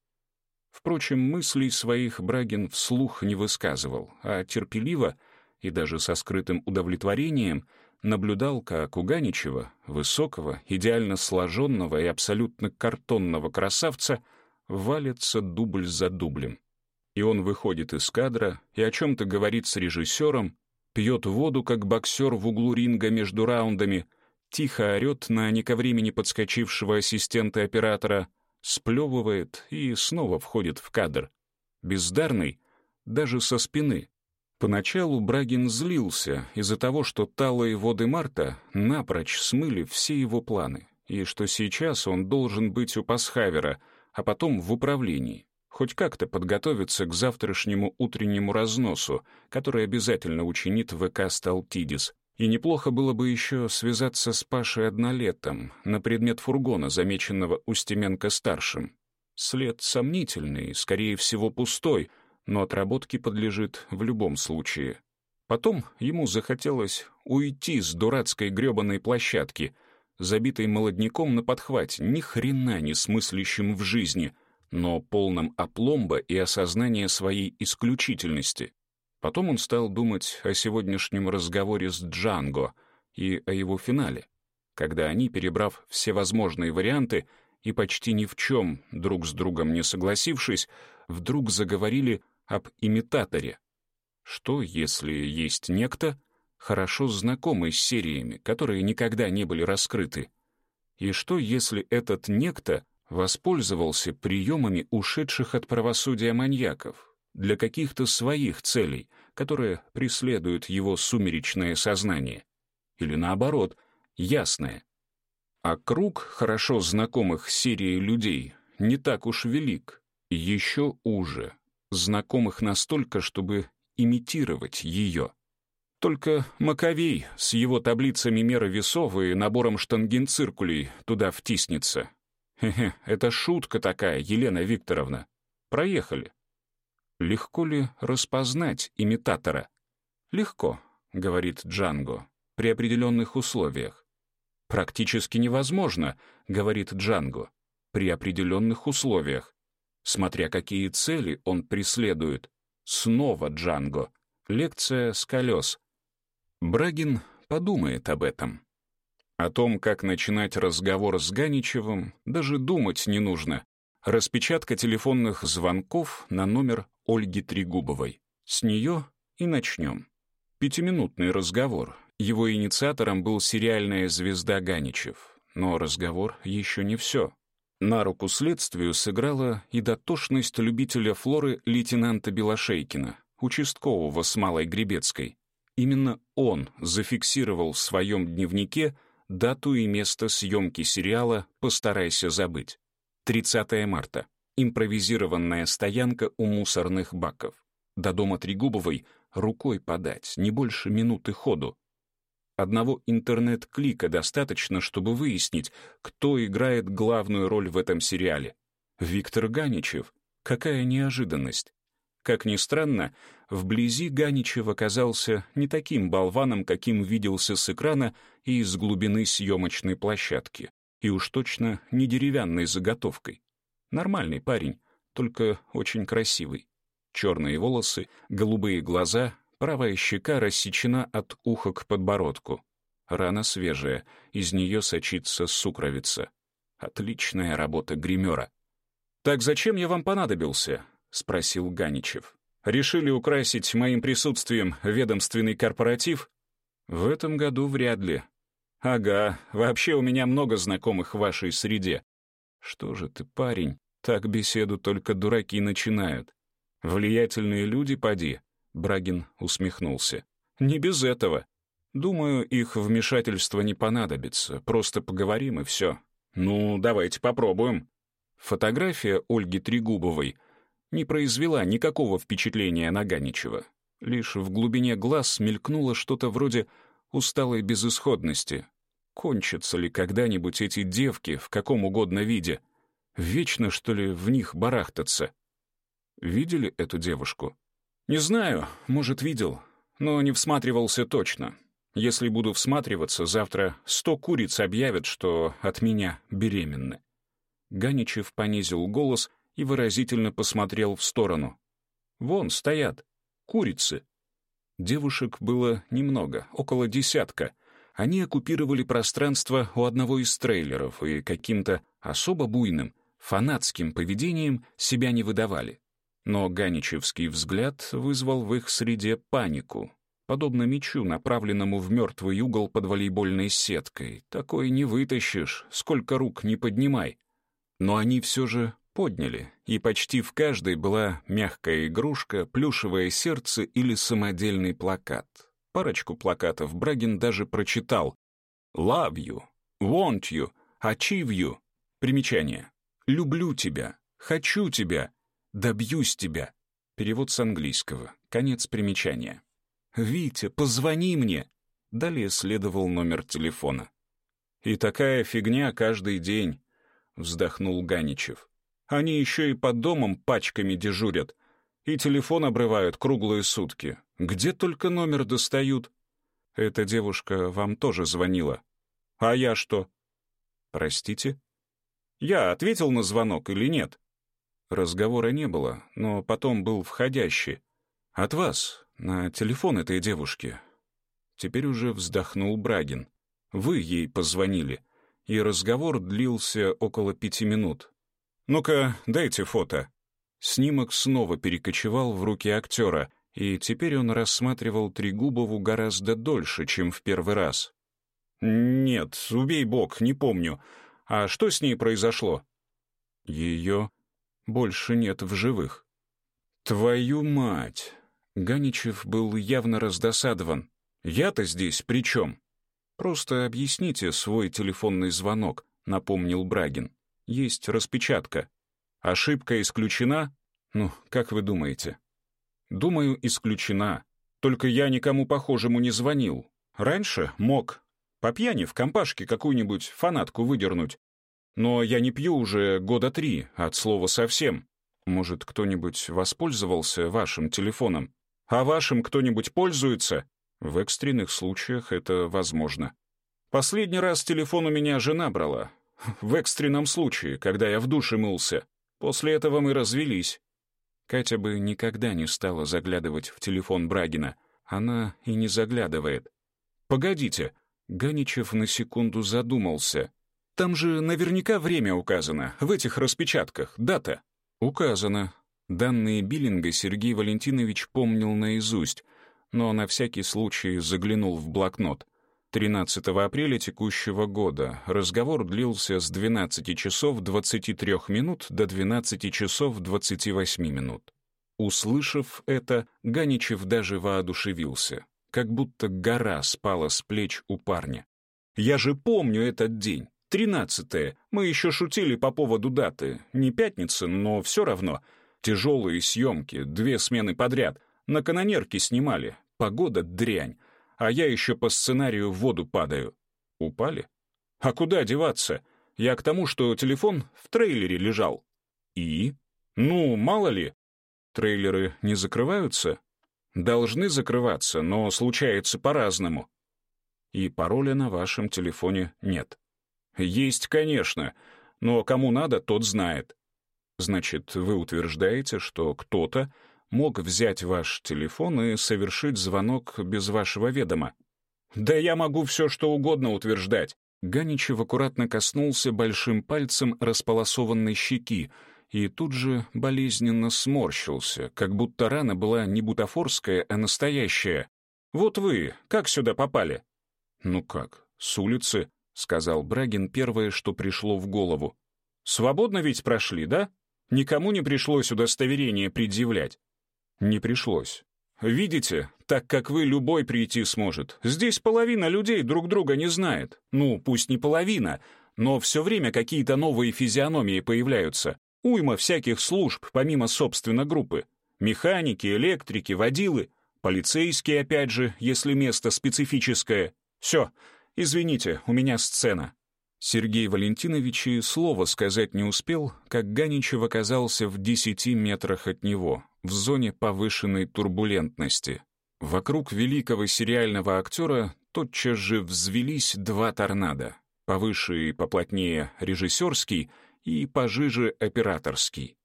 Впрочем, мыслей своих Брагин вслух не высказывал, а терпеливо и даже со скрытым удовлетворением наблюдал, как у Ганичева, высокого, идеально сложенного и абсолютно картонного красавца, валится дубль за дублем. И он выходит из кадра и о чем-то говорит с режиссером, пьет воду, как боксер в углу ринга между раундами, тихо орет на не ко времени подскочившего ассистента оператора, сплевывает и снова входит в кадр. Бездарный, даже со спины, Поначалу Брагин злился из-за того, что талые воды марта напрочь смыли все его планы, и что сейчас он должен быть у Пасхавера, а потом в управлении, хоть как-то подготовиться к завтрашнему утреннему разносу, который обязательно учинит ВК Сталтидис. И неплохо было бы еще связаться с Пашей Однолетом на предмет фургона, замеченного Устеменко-старшим. След сомнительный, скорее всего, пустой — но отработке подлежит в любом случае. Потом ему захотелось уйти с дурацкой грёбаной площадки, забитой молодняком на подхвате, ни хрена не смыслящим в жизни, но полным опломба и осознания своей исключительности. Потом он стал думать о сегодняшнем разговоре с Джанго и о его финале, когда они, перебрав все возможные варианты и почти ни в чем друг с другом не согласившись, вдруг заговорили об имитаторе. Что, если есть некто, хорошо знакомый с сериями, которые никогда не были раскрыты? И что, если этот некто воспользовался приемами ушедших от правосудия маньяков для каких-то своих целей, которые преследуют его сумеречное сознание? Или наоборот, ясное? А круг хорошо знакомых серии людей не так уж велик, еще уже знакомых настолько, чтобы имитировать ее. Только Маковей с его таблицами меры весов и набором штангенциркулей туда втиснется. Хе-хе, это шутка такая, Елена Викторовна. Проехали. Легко ли распознать имитатора? Легко, говорит Джанго, при определенных условиях. Практически невозможно, говорит Джанго, при определенных условиях смотря какие цели он преследует. Снова Джанго. Лекция с колес. Брагин подумает об этом. О том, как начинать разговор с Ганичевым, даже думать не нужно. Распечатка телефонных звонков на номер Ольги Трегубовой. С нее и начнем. Пятиминутный разговор. Его инициатором был сериальная звезда Ганичев. Но разговор еще не все. На руку следствию сыграла и дотошность любителя флоры лейтенанта Белошейкина, участкового с Малой Гребецкой. Именно он зафиксировал в своем дневнике дату и место съемки сериала «Постарайся забыть». 30 марта. Импровизированная стоянка у мусорных баков. До дома Трегубовой рукой подать, не больше минуты ходу. Одного интернет-клика достаточно, чтобы выяснить, кто играет главную роль в этом сериале. Виктор Ганичев. Какая неожиданность. Как ни странно, вблизи Ганичев оказался не таким болваном, каким виделся с экрана и из глубины съемочной площадки, и уж точно не деревянной заготовкой. Нормальный парень, только очень красивый. Черные волосы, голубые глаза, Правая щека рассечена от уха к подбородку. Рана свежая, из нее сочится сукровица. Отличная работа гримера. «Так зачем я вам понадобился?» — спросил Ганичев. «Решили украсить моим присутствием ведомственный корпоратив?» «В этом году вряд ли». «Ага, вообще у меня много знакомых в вашей среде». «Что же ты, парень, так беседу только дураки начинают. Влиятельные люди, поди, Брагин усмехнулся. «Не без этого. Думаю, их вмешательство не понадобится. Просто поговорим и все. Ну, давайте попробуем». Фотография Ольги Трегубовой не произвела никакого впечатления на Ганичева. Лишь в глубине глаз мелькнуло что-то вроде усталой безысходности. Кончатся ли когда-нибудь эти девки в каком угодно виде? Вечно, что ли, в них барахтаться? Видели эту девушку? Не знаю, может, видел, но не всматривался точно. Если буду всматриваться, завтра сто куриц объявят, что от меня беременны. Ганичев понизил голос и выразительно посмотрел в сторону. «Вон стоят. Курицы». Девушек было немного, около десятка. Они оккупировали пространство у одного из трейлеров и каким-то особо буйным, фанатским поведением себя не выдавали. Но Ганичевский взгляд вызвал в их среде панику. Подобно мячу, направленному в мертвый угол под волейбольной сеткой. Такой не вытащишь, сколько рук не поднимай. Но они все же подняли, и почти в каждой была мягкая игрушка, плюшевое сердце или самодельный плакат. Парочку плакатов Брагин даже прочитал. «Love you», «Want you», «Achieve you». Примечание. «Люблю тебя», «Хочу тебя», «Добьюсь тебя». Перевод с английского. Конец примечания. «Витя, позвони мне!» Далее следовал номер телефона. «И такая фигня каждый день», — вздохнул Ганичев. «Они еще и под домом пачками дежурят, и телефон обрывают круглые сутки. Где только номер достают?» «Эта девушка вам тоже звонила». «А я что?» «Простите?» «Я ответил на звонок или нет?» Разговора не было, но потом был входящий. «От вас, на телефон этой девушки». Теперь уже вздохнул Брагин. «Вы ей позвонили, и разговор длился около пяти минут. Ну-ка, дайте фото». Снимок снова перекочевал в руки актера, и теперь он рассматривал Трегубову гораздо дольше, чем в первый раз. «Нет, убей бог, не помню. А что с ней произошло?» «Ее больше нет в живых». «Твою мать!» Ганичев был явно раздосадован. «Я-то здесь при чем?» «Просто объясните свой телефонный звонок», — напомнил Брагин. «Есть распечатка. Ошибка исключена? Ну, как вы думаете?» «Думаю, исключена. Только я никому похожему не звонил. Раньше мог. По пьяни в компашке какую-нибудь фанатку выдернуть. Но я не пью уже года три, от слова совсем. Может, кто-нибудь воспользовался вашим телефоном? А вашим кто-нибудь пользуется? В экстренных случаях это возможно. Последний раз телефон у меня жена брала. В экстренном случае, когда я в душе мылся. После этого мы развелись. Катя бы никогда не стала заглядывать в телефон Брагина. Она и не заглядывает. «Погодите», — Ганичев на секунду задумался. Там же наверняка время указано, в этих распечатках, дата. Указано. Данные биллинга Сергей Валентинович помнил наизусть, но на всякий случай заглянул в блокнот. 13 апреля текущего года разговор длился с 12 часов 23 минут до 12 часов 28 минут. Услышав это, Ганичев даже воодушевился, как будто гора спала с плеч у парня. «Я же помню этот день. Тринадцатое. Мы еще шутили по поводу даты. Не пятница, но все равно. Тяжелые съемки, две смены подряд. На канонерке снимали. Погода дрянь. А я еще по сценарию в воду падаю. Упали? А куда деваться? Я к тому, что телефон в трейлере лежал. И? Ну, мало ли. Трейлеры не закрываются? Должны закрываться, но случается по-разному. И пароля на вашем телефоне нет. Есть, конечно, но кому надо, тот знает. Значит, вы утверждаете, что кто-то мог взять ваш телефон и совершить звонок без вашего ведома? Да я могу все что угодно утверждать. Ганичев аккуратно коснулся большим пальцем располосованной щеки и тут же болезненно сморщился, как будто рана была не бутафорская, а настоящая. «Вот вы, как сюда попали?» «Ну как, с улицы?» — сказал Брагин первое, что пришло в голову. «Свободно ведь прошли, да? Никому не пришлось удостоверение предъявлять?» «Не пришлось. Видите, так как вы любой прийти сможет. Здесь половина людей друг друга не знает. Ну, пусть не половина, но все время какие-то новые физиономии появляются. Уйма всяких служб, помимо собственно группы. Механики, электрики, водилы, полицейские, опять же, если место специфическое. Все, извините, у меня сцена. Сергей Валентинович и слова сказать не успел, как Ганичев оказался в десяти метрах от него, в зоне повышенной турбулентности. Вокруг великого сериального актера тотчас же взвелись два торнадо. Повыше и поплотнее режиссерский и пожиже операторский.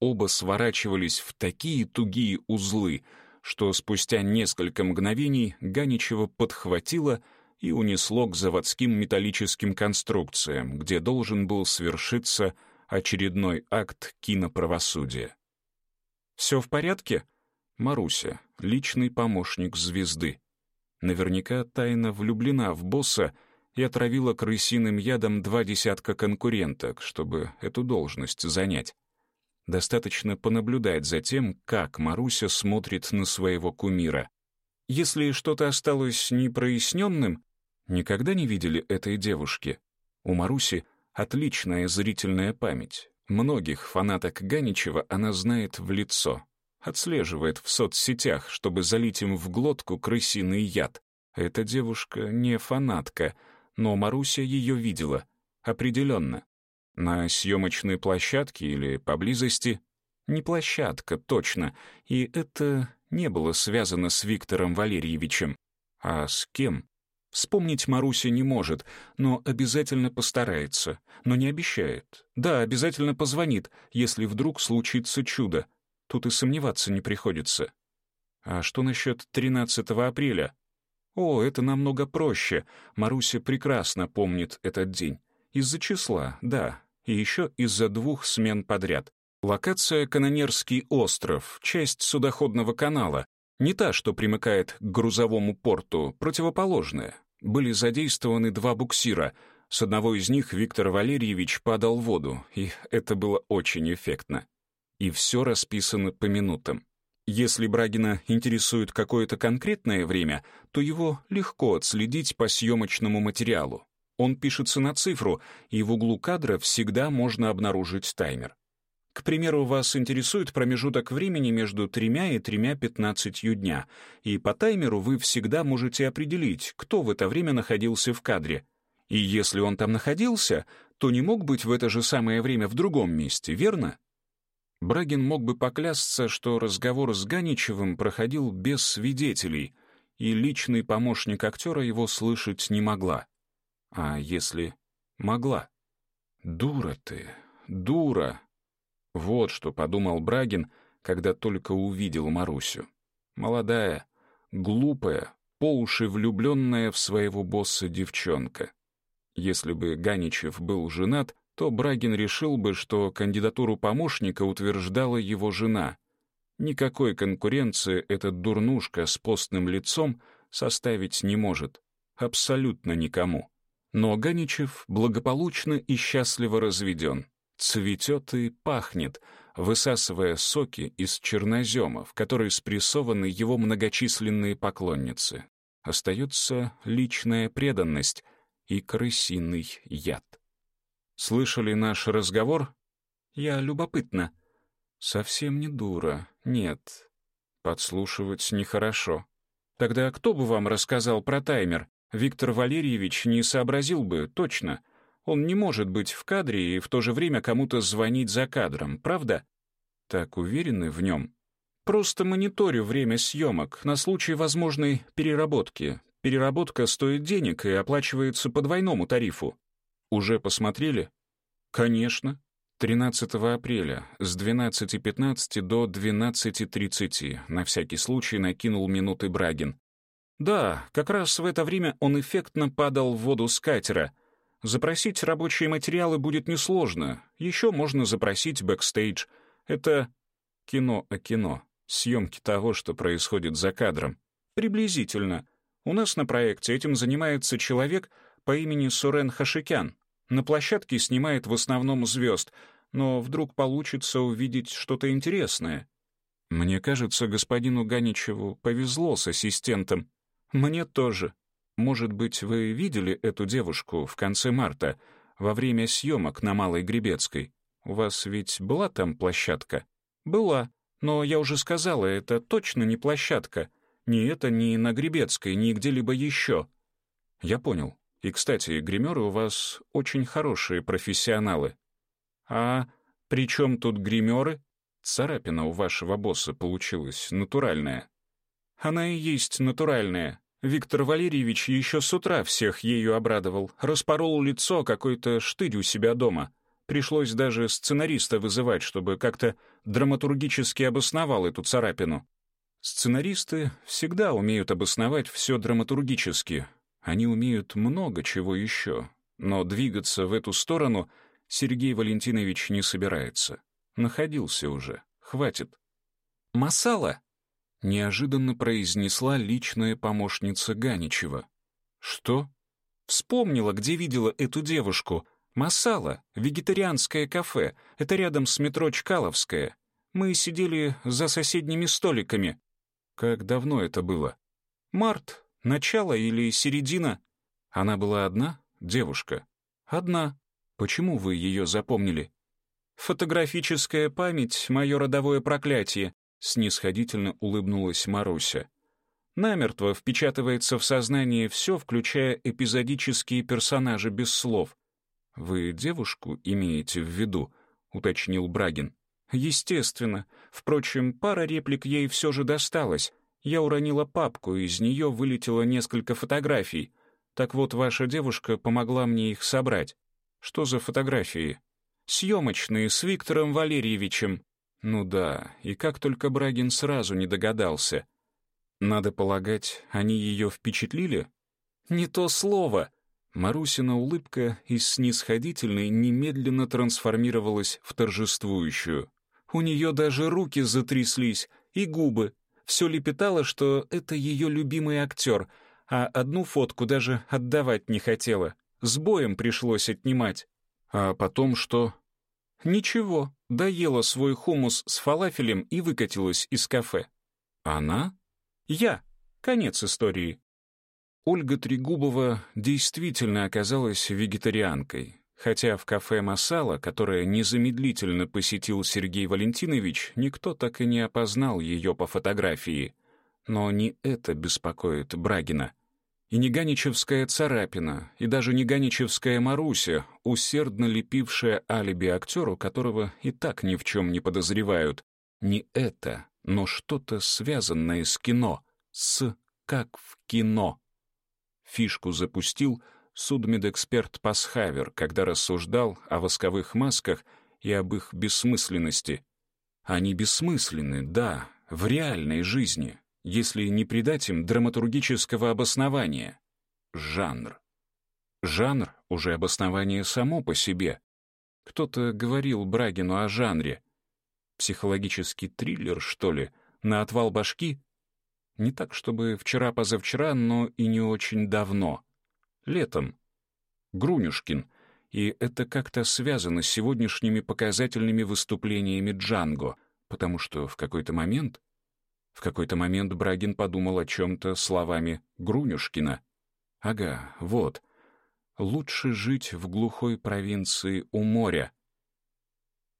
Оба сворачивались в такие тугие узлы, что спустя несколько мгновений Ганичева подхватило — и унесло к заводским металлическим конструкциям, где должен был свершиться очередной акт киноправосудия. «Все в порядке?» Маруся, личный помощник звезды. Наверняка тайно влюблена в босса и отравила крысиным ядом два десятка конкуренток, чтобы эту должность занять. Достаточно понаблюдать за тем, как Маруся смотрит на своего кумира. Если что-то осталось непроясненным, Никогда не видели этой девушки? У Маруси отличная зрительная память. Многих фанаток Ганичева она знает в лицо. Отслеживает в соцсетях, чтобы залить им в глотку крысиный яд. Эта девушка не фанатка, но Маруся ее видела. Определенно. На съемочной площадке или поблизости? Не площадка, точно. И это не было связано с Виктором Валерьевичем. А с кем? Вспомнить Маруся не может, но обязательно постарается, но не обещает. Да, обязательно позвонит, если вдруг случится чудо. Тут и сомневаться не приходится. А что насчет 13 апреля? О, это намного проще. Маруся прекрасно помнит этот день. Из-за числа, да, и еще из-за двух смен подряд. Локация Канонерский остров, часть судоходного канала, не та, что примыкает к грузовому порту, противоположная. Были задействованы два буксира. С одного из них Виктор Валерьевич падал в воду, и это было очень эффектно. И все расписано по минутам. Если Брагина интересует какое-то конкретное время, то его легко отследить по съемочному материалу. Он пишется на цифру, и в углу кадра всегда можно обнаружить таймер. К примеру, вас интересует промежуток времени между тремя и тремя пятнадцатью дня, и по таймеру вы всегда можете определить, кто в это время находился в кадре. И если он там находился, то не мог быть в это же самое время в другом месте, верно? Брагин мог бы поклясться, что разговор с Ганичевым проходил без свидетелей, и личный помощник актера его слышать не могла. А если могла? «Дура ты, дура!» Вот что подумал Брагин, когда только увидел Марусю. Молодая, глупая, по уши влюбленная в своего босса девчонка. Если бы Ганичев был женат, то Брагин решил бы, что кандидатуру помощника утверждала его жена. Никакой конкуренции этот дурнушка с постным лицом составить не может. Абсолютно никому. Но Ганичев благополучно и счастливо разведен цветет и пахнет, высасывая соки из чернозема, в которые спрессованы его многочисленные поклонницы. Остается личная преданность и крысиный яд. Слышали наш разговор? Я любопытна. Совсем не дура, нет. Подслушивать нехорошо. Тогда кто бы вам рассказал про таймер? Виктор Валерьевич не сообразил бы, точно. Он не может быть в кадре и в то же время кому-то звонить за кадром, правда? Так уверены в нем? Просто мониторю время съемок на случай возможной переработки. Переработка стоит денег и оплачивается по двойному тарифу. Уже посмотрели? Конечно. 13 апреля с 12.15 до 12.30 на всякий случай накинул минуты Брагин. Да, как раз в это время он эффектно падал в воду с катера — Запросить рабочие материалы будет несложно. Еще можно запросить бэкстейдж. Это кино о кино. Съемки того, что происходит за кадром. Приблизительно. У нас на проекте этим занимается человек по имени Сурен Хашикян. На площадке снимает в основном звезд, но вдруг получится увидеть что-то интересное. Мне кажется, господину Ганичеву повезло с ассистентом. Мне тоже. Может быть, вы видели эту девушку в конце марта, во время съемок на Малой Гребецкой? У вас ведь была там площадка? Была. Но я уже сказала, это точно не площадка. Ни это, ни на Гребецкой, ни где-либо еще. Я понял. И, кстати, гримеры у вас очень хорошие профессионалы. А при чем тут гримеры? Царапина у вашего босса получилась натуральная. Она и есть натуральная. Виктор Валерьевич еще с утра всех ею обрадовал. Распорол лицо какой-то штырь у себя дома. Пришлось даже сценариста вызывать, чтобы как-то драматургически обосновал эту царапину. Сценаристы всегда умеют обосновать все драматургически. Они умеют много чего еще. Но двигаться в эту сторону Сергей Валентинович не собирается. Находился уже. Хватит. «Масала!» — неожиданно произнесла личная помощница Ганичева. «Что?» «Вспомнила, где видела эту девушку. Масала, вегетарианское кафе. Это рядом с метро Чкаловская. Мы сидели за соседними столиками. Как давно это было? Март, начало или середина? Она была одна, девушка? Одна. Почему вы ее запомнили? Фотографическая память — мое родовое проклятие, снисходительно улыбнулась Маруся. Намертво впечатывается в сознание все, включая эпизодические персонажи без слов. «Вы девушку имеете в виду?» — уточнил Брагин. Естественно. Впрочем, пара реплик ей все же досталась. Я уронила папку, из нее вылетело несколько фотографий. Так вот, ваша девушка помогла мне их собрать. Что за фотографии? Съемочные, с Виктором Валерьевичем. Ну да, и как только Брагин сразу не догадался. Надо полагать, они ее впечатлили? Не то слово. Марусина улыбка из снисходительной немедленно трансформировалась в торжествующую. У нее даже руки затряслись, и губы. Все лепетало, что это ее любимый актер, а одну фотку даже отдавать не хотела. С боем пришлось отнимать. А потом что? Ничего, доела свой хумус с фалафелем и выкатилась из кафе. Она? Я. Конец истории. Ольга Трегубова действительно оказалась вегетарианкой. Хотя в кафе «Масала», которое незамедлительно посетил Сергей Валентинович, никто так и не опознал ее по фотографии. Но не это беспокоит Брагина. И не Ганичевская царапина, и даже не Ганичевская Маруся, усердно лепившая алиби актеру, которого и так ни в чем не подозревают. Не это, но что-то связанное с кино. С «как в кино». Фишку запустил — судмедэксперт Пасхавер, когда рассуждал о восковых масках и об их бессмысленности. Они бессмысленны, да, в реальной жизни, если не придать им драматургического обоснования. Жанр. Жанр — уже обоснование само по себе. Кто-то говорил Брагину о жанре. Психологический триллер, что ли, на отвал башки? Не так, чтобы вчера-позавчера, но и не очень давно — летом. Грунюшкин, и это как-то связано с сегодняшними показательными выступлениями Джанго, потому что в какой-то момент... В какой-то момент Брагин подумал о чем-то словами Грунюшкина. «Ага, вот. Лучше жить в глухой провинции у моря».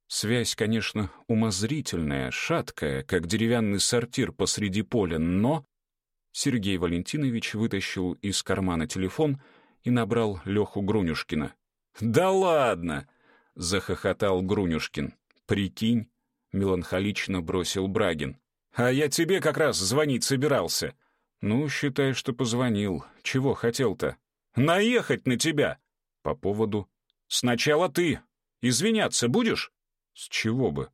Связь, конечно, умозрительная, шаткая, как деревянный сортир посреди поля, но... Сергей Валентинович вытащил из кармана телефон — и набрал Леху Грунюшкина. «Да ладно!» — захохотал Грунюшкин. «Прикинь!» — меланхолично бросил Брагин. «А я тебе как раз звонить собирался». «Ну, считай, что позвонил. Чего хотел-то?» «Наехать на тебя!» «По поводу...» «Сначала ты. Извиняться будешь?» «С чего бы?»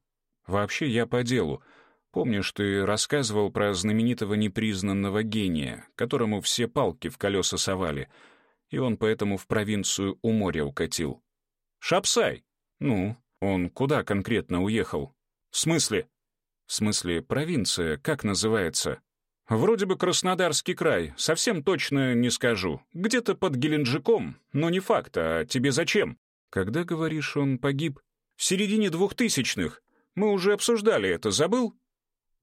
«Вообще я по делу. Помнишь, ты рассказывал про знаменитого непризнанного гения, которому все палки в колеса совали?» и он поэтому в провинцию у моря укатил. «Шапсай!» «Ну, он куда конкретно уехал?» «В смысле?» «В смысле, провинция, как называется?» «Вроде бы Краснодарский край, совсем точно не скажу. Где-то под Геленджиком, но не факт, а тебе зачем?» «Когда, говоришь, он погиб?» «В середине двухтысячных. Мы уже обсуждали это, забыл?»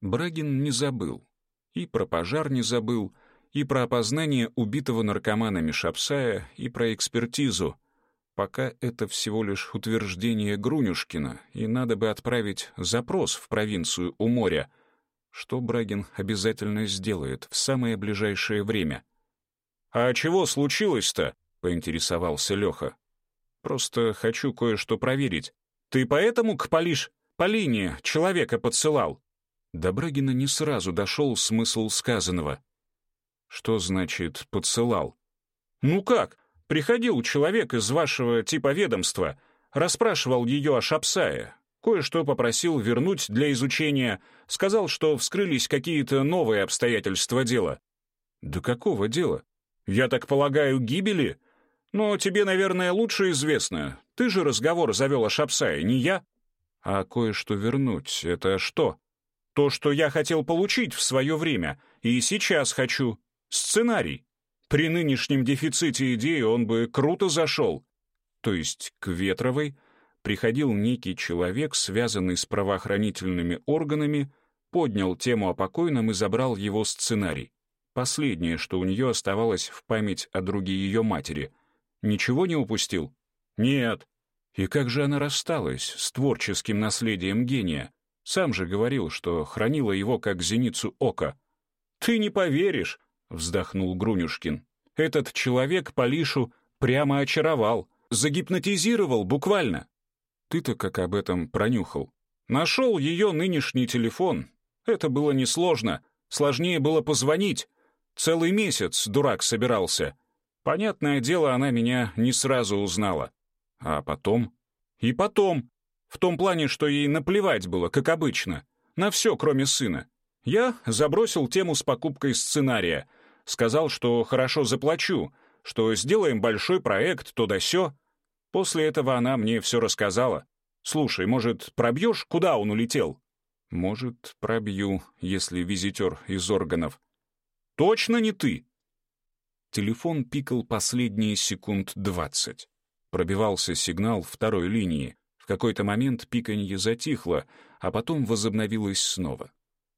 Брагин не забыл. И про пожар не забыл, и про опознание убитого наркоманами Шапсая, и про экспертизу. Пока это всего лишь утверждение Грунюшкина, и надо бы отправить запрос в провинцию у моря, что Брагин обязательно сделает в самое ближайшее время. «А чего случилось-то?» — поинтересовался Леха. «Просто хочу кое-что проверить. Ты поэтому к Полиш, Полине человека подсылал?» До Брагина не сразу дошел смысл сказанного. «Что значит «подсылал»?» «Ну как? Приходил человек из вашего типа ведомства, расспрашивал ее о Шапсае, кое-что попросил вернуть для изучения, сказал, что вскрылись какие-то новые обстоятельства дела». «Да какого дела? Я так полагаю, гибели? Но тебе, наверное, лучше известно. Ты же разговор завел о Шапсае, не я. А кое-что вернуть — это что? То, что я хотел получить в свое время, и сейчас хочу. Сценарий. При нынешнем дефиците идеи он бы круто зашел. То есть к Ветровой приходил некий человек, связанный с правоохранительными органами, поднял тему о покойном и забрал его сценарий. Последнее, что у нее оставалось в память о друге ее матери. Ничего не упустил? Нет. И как же она рассталась с творческим наследием гения? Сам же говорил, что хранила его как зеницу ока. «Ты не поверишь», — вздохнул Грунюшкин. «Этот человек Полишу прямо очаровал, загипнотизировал буквально». «Ты-то как об этом пронюхал?» «Нашел ее нынешний телефон. Это было несложно. Сложнее было позвонить. Целый месяц дурак собирался. Понятное дело, она меня не сразу узнала. А потом? И потом. В том плане, что ей наплевать было, как обычно. На все, кроме сына. Я забросил тему с покупкой сценария. Сказал, что хорошо заплачу, что сделаем большой проект, то да сё. После этого она мне все рассказала. «Слушай, может, пробьешь, куда он улетел?» «Может, пробью, если визитер из органов». Точно не ты!» Телефон пикал последние секунд двадцать. Пробивался сигнал второй линии. В какой-то момент пиканье затихло, а потом возобновилось снова.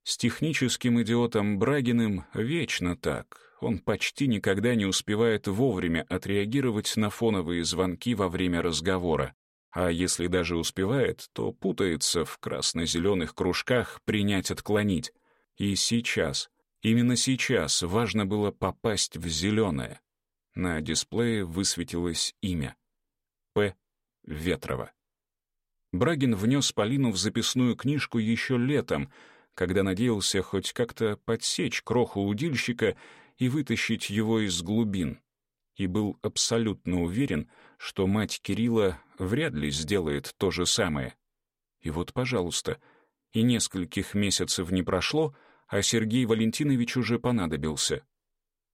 С техническим идиотом Брагиным вечно так. Он почти никогда не успевает вовремя отреагировать на фоновые звонки во время разговора. А если даже успевает, то путается в красно-зеленых кружках принять-отклонить. И сейчас, Именно сейчас важно было попасть в зеленое. На дисплее высветилось имя. П. Ветрова. Брагин внес Полину в записную книжку еще летом, когда надеялся хоть как-то подсечь кроху удильщика и вытащить его из глубин, и был абсолютно уверен, что мать Кирилла вряд ли сделает то же самое. И вот, пожалуйста, и нескольких месяцев не прошло — а Сергей Валентинович уже понадобился.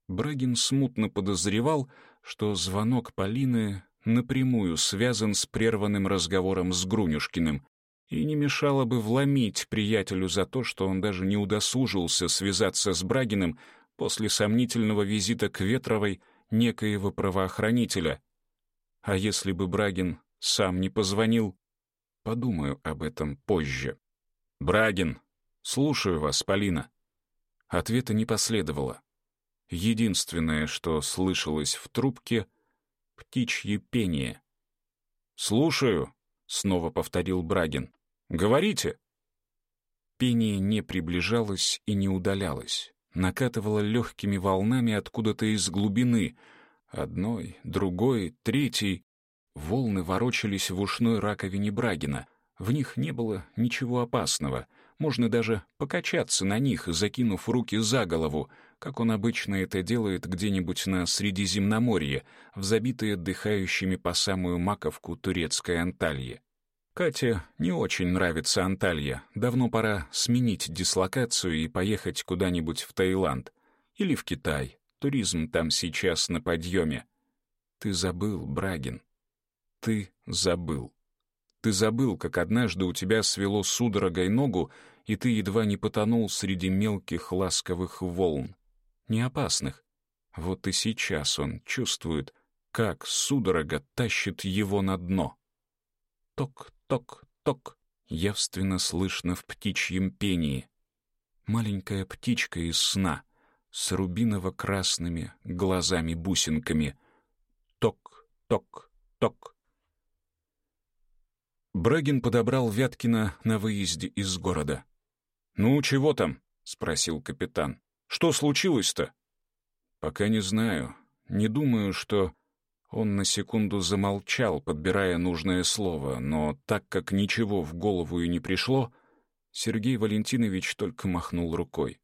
Брагин смутно подозревал, что звонок Полины напрямую связан с прерванным разговором с Грунюшкиным, и не мешало бы вломить приятелю за то, что он даже не удосужился связаться с Брагиным после сомнительного визита к Ветровой некоего правоохранителя. А если бы Брагин сам не позвонил? Подумаю об этом позже. «Брагин, «Слушаю вас, Полина». Ответа не последовало. Единственное, что слышалось в трубке — птичье пение. «Слушаю», — снова повторил Брагин. «Говорите». Пение не приближалось и не удалялось, накатывало легкими волнами откуда-то из глубины. Одной, другой, третьей. Волны ворочались в ушной раковине Брагина. В них не было ничего опасного — можно даже покачаться на них, закинув руки за голову, как он обычно это делает где-нибудь на Средиземноморье, в забитой отдыхающими по самую маковку турецкой Анталье. Кате не очень нравится Анталья. Давно пора сменить дислокацию и поехать куда-нибудь в Таиланд. Или в Китай. Туризм там сейчас на подъеме. Ты забыл, Брагин. Ты забыл. Ты забыл, как однажды у тебя свело судорогой ногу, и ты едва не потонул среди мелких ласковых волн. Не опасных. Вот и сейчас он чувствует, как судорога тащит его на дно. Ток-ток-ток, явственно слышно в птичьем пении. маленькая птичка из сна с рубиново-красными глазами-бусинками. Ток, ток, ток. Брагин подобрал Вяткина на выезде из города. «Ну, чего там?» — спросил капитан. «Что случилось-то?» «Пока не знаю. Не думаю, что...» Он на секунду замолчал, подбирая нужное слово, но так как ничего в голову и не пришло, Сергей Валентинович только махнул рукой.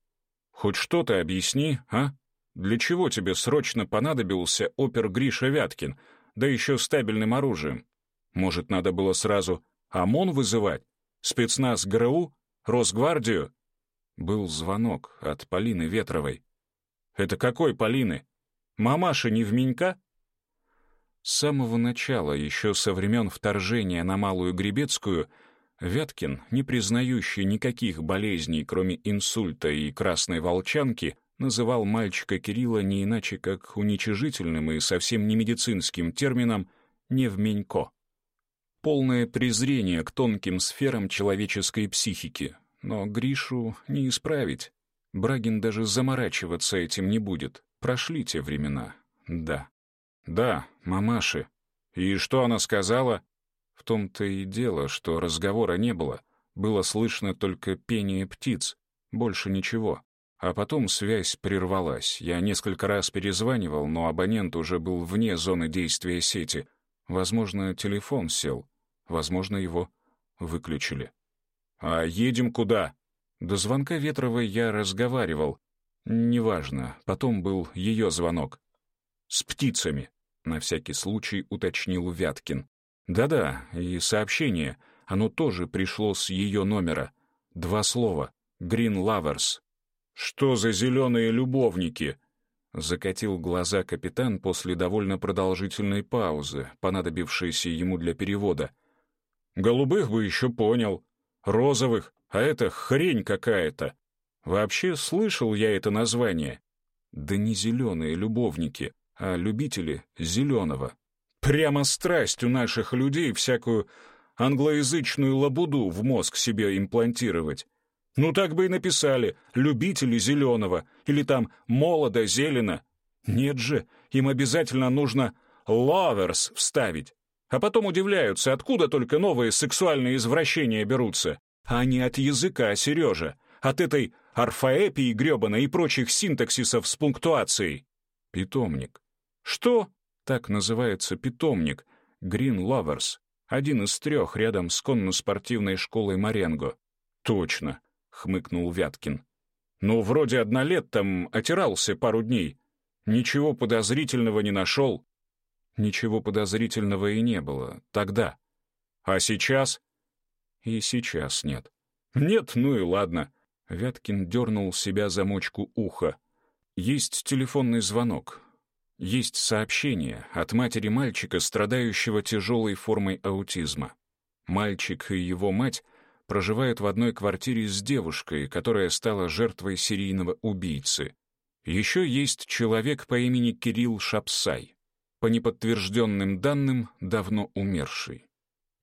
«Хоть что-то объясни, а? Для чего тебе срочно понадобился опер Гриша Вяткин, да еще с табельным оружием? Может, надо было сразу ОМОН вызывать? Спецназ ГРУ? Росгвардию?» Был звонок от Полины Ветровой. «Это какой Полины? Мамаша не в Менька?» С самого начала, еще со времен вторжения на Малую Гребецкую, Вяткин, не признающий никаких болезней, кроме инсульта и красной волчанки, называл мальчика Кирилла не иначе, как уничижительным и совсем не медицинским термином «невменько». Полное презрение к тонким сферам человеческой психики. Но Гришу не исправить. Брагин даже заморачиваться этим не будет. Прошли те времена. Да. Да, мамаши. И что она сказала? В том-то и дело, что разговора не было. Было слышно только пение птиц, больше ничего. А потом связь прервалась. Я несколько раз перезванивал, но абонент уже был вне зоны действия сети. Возможно, телефон сел. Возможно, его выключили. «А едем куда?» До звонка Ветровой я разговаривал. Неважно, потом был ее звонок. «С птицами», — на всякий случай уточнил Вяткин. Да-да, и сообщение, оно тоже пришло с ее номера. Два слова. «Green Lovers». «Что за зеленые любовники?» Закатил глаза капитан после довольно продолжительной паузы, понадобившейся ему для перевода. «Голубых бы еще понял. Розовых, а это хрень какая-то. Вообще слышал я это название. Да не зеленые любовники, а любители зеленого. Прямо страсть у наших людей всякую англоязычную лабуду в мозг себе имплантировать. Ну так бы и написали «любители зеленого» или там «молодо зелено». Нет же, им обязательно нужно «lovers» вставить. А потом удивляются, откуда только новые сексуальные извращения берутся. А не от языка, Сережа, от этой орфоэпии гребаной и прочих синтаксисов с пунктуацией. Питомник. Что? Так называется питомник Green Lovers, один из трех рядом с конно-спортивной школой Маренго. Точно, хмыкнул Вяткин. Ну, вроде однолет там отирался пару дней. Ничего подозрительного не нашел. Ничего подозрительного и не было тогда. А сейчас? И сейчас нет. Нет, ну и ладно. Вяткин дернул себя за мочку уха. Есть телефонный звонок. Есть сообщение от матери мальчика, страдающего тяжелой формой аутизма. Мальчик и его мать проживают в одной квартире с девушкой, которая стала жертвой серийного убийцы. Еще есть человек по имени Кирилл Шапсай, по неподтвержденным данным, давно умерший.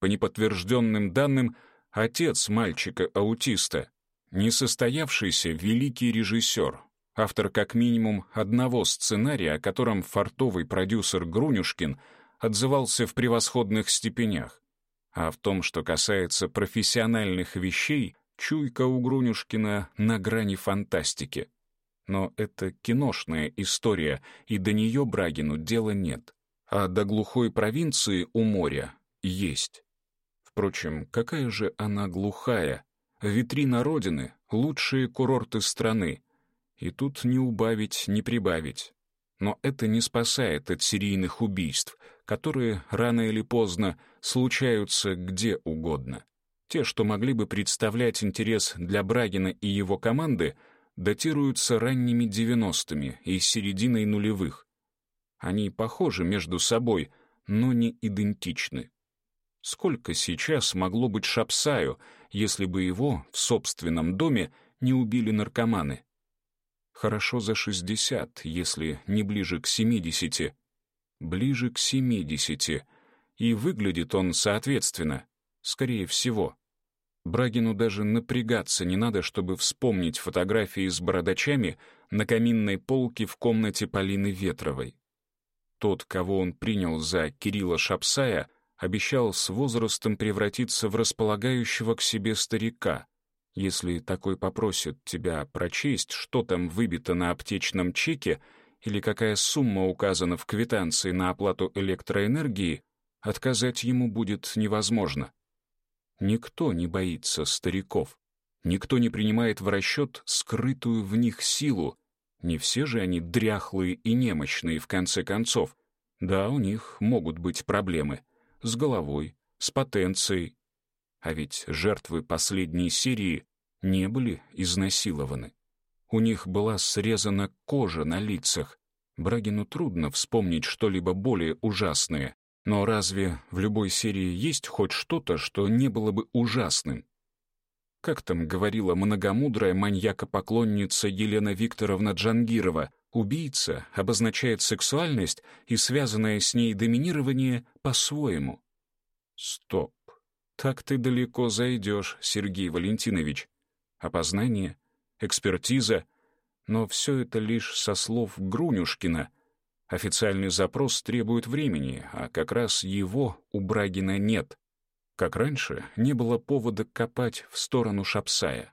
По неподтвержденным данным, отец мальчика-аутиста, несостоявшийся великий режиссер, автор как минимум одного сценария, о котором фартовый продюсер Грунюшкин отзывался в превосходных степенях. А в том, что касается профессиональных вещей, чуйка у Грунюшкина на грани фантастики. Но это киношная история, и до нее Брагину дела нет. А до глухой провинции у моря есть. Впрочем, какая же она глухая? Витрина Родины — лучшие курорты страны — и тут не убавить, не прибавить. Но это не спасает от серийных убийств, которые рано или поздно случаются где угодно. Те, что могли бы представлять интерес для Брагина и его команды, датируются ранними 90-ми и серединой нулевых. Они похожи между собой, но не идентичны. Сколько сейчас могло быть Шапсаю, если бы его в собственном доме не убили наркоманы? Хорошо за 60, если не ближе к 70. Ближе к 70. И выглядит он соответственно, скорее всего. Брагину даже напрягаться не надо, чтобы вспомнить фотографии с бородачами на каминной полке в комнате Полины Ветровой. Тот, кого он принял за Кирилла Шапсая, обещал с возрастом превратиться в располагающего к себе старика. Если такой попросит тебя прочесть, что там выбито на аптечном чеке или какая сумма указана в квитанции на оплату электроэнергии, отказать ему будет невозможно. Никто не боится стариков. Никто не принимает в расчет скрытую в них силу. Не все же они дряхлые и немощные, в конце концов. Да, у них могут быть проблемы. С головой, с потенцией. А ведь жертвы последней серии не были изнасилованы. У них была срезана кожа на лицах. Брагину трудно вспомнить что-либо более ужасное. Но разве в любой серии есть хоть что-то, что не было бы ужасным? Как там говорила многомудрая маньяка-поклонница Елена Викторовна Джангирова, убийца обозначает сексуальность и связанное с ней доминирование по-своему. Стоп. Так ты далеко зайдешь, Сергей Валентинович. Опознание, экспертиза, но все это лишь со слов Грунюшкина — Официальный запрос требует времени, а как раз его у Брагина нет. Как раньше, не было повода копать в сторону Шапсая.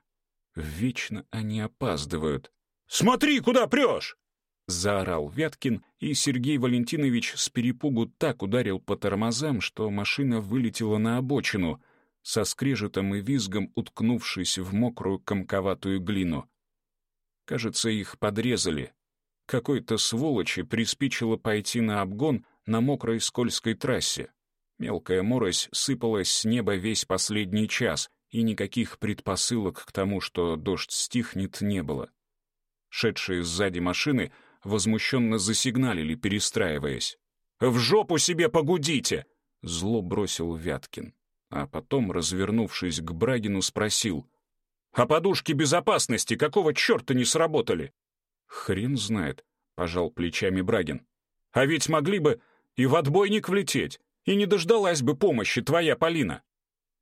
Вечно они опаздывают. «Смотри, куда прешь!» Заорал Вяткин, и Сергей Валентинович с перепугу так ударил по тормозам, что машина вылетела на обочину, со скрежетом и визгом уткнувшись в мокрую комковатую глину. Кажется, их подрезали, какой-то сволочи приспичило пойти на обгон на мокрой скользкой трассе. Мелкая морось сыпалась с неба весь последний час, и никаких предпосылок к тому, что дождь стихнет, не было. Шедшие сзади машины возмущенно засигналили, перестраиваясь. «В жопу себе погудите!» — зло бросил Вяткин. А потом, развернувшись к Брагину, спросил. «А подушки безопасности какого черта не сработали?» «Хрен знает», — пожал плечами Брагин. «А ведь могли бы и в отбойник влететь, и не дождалась бы помощи твоя Полина».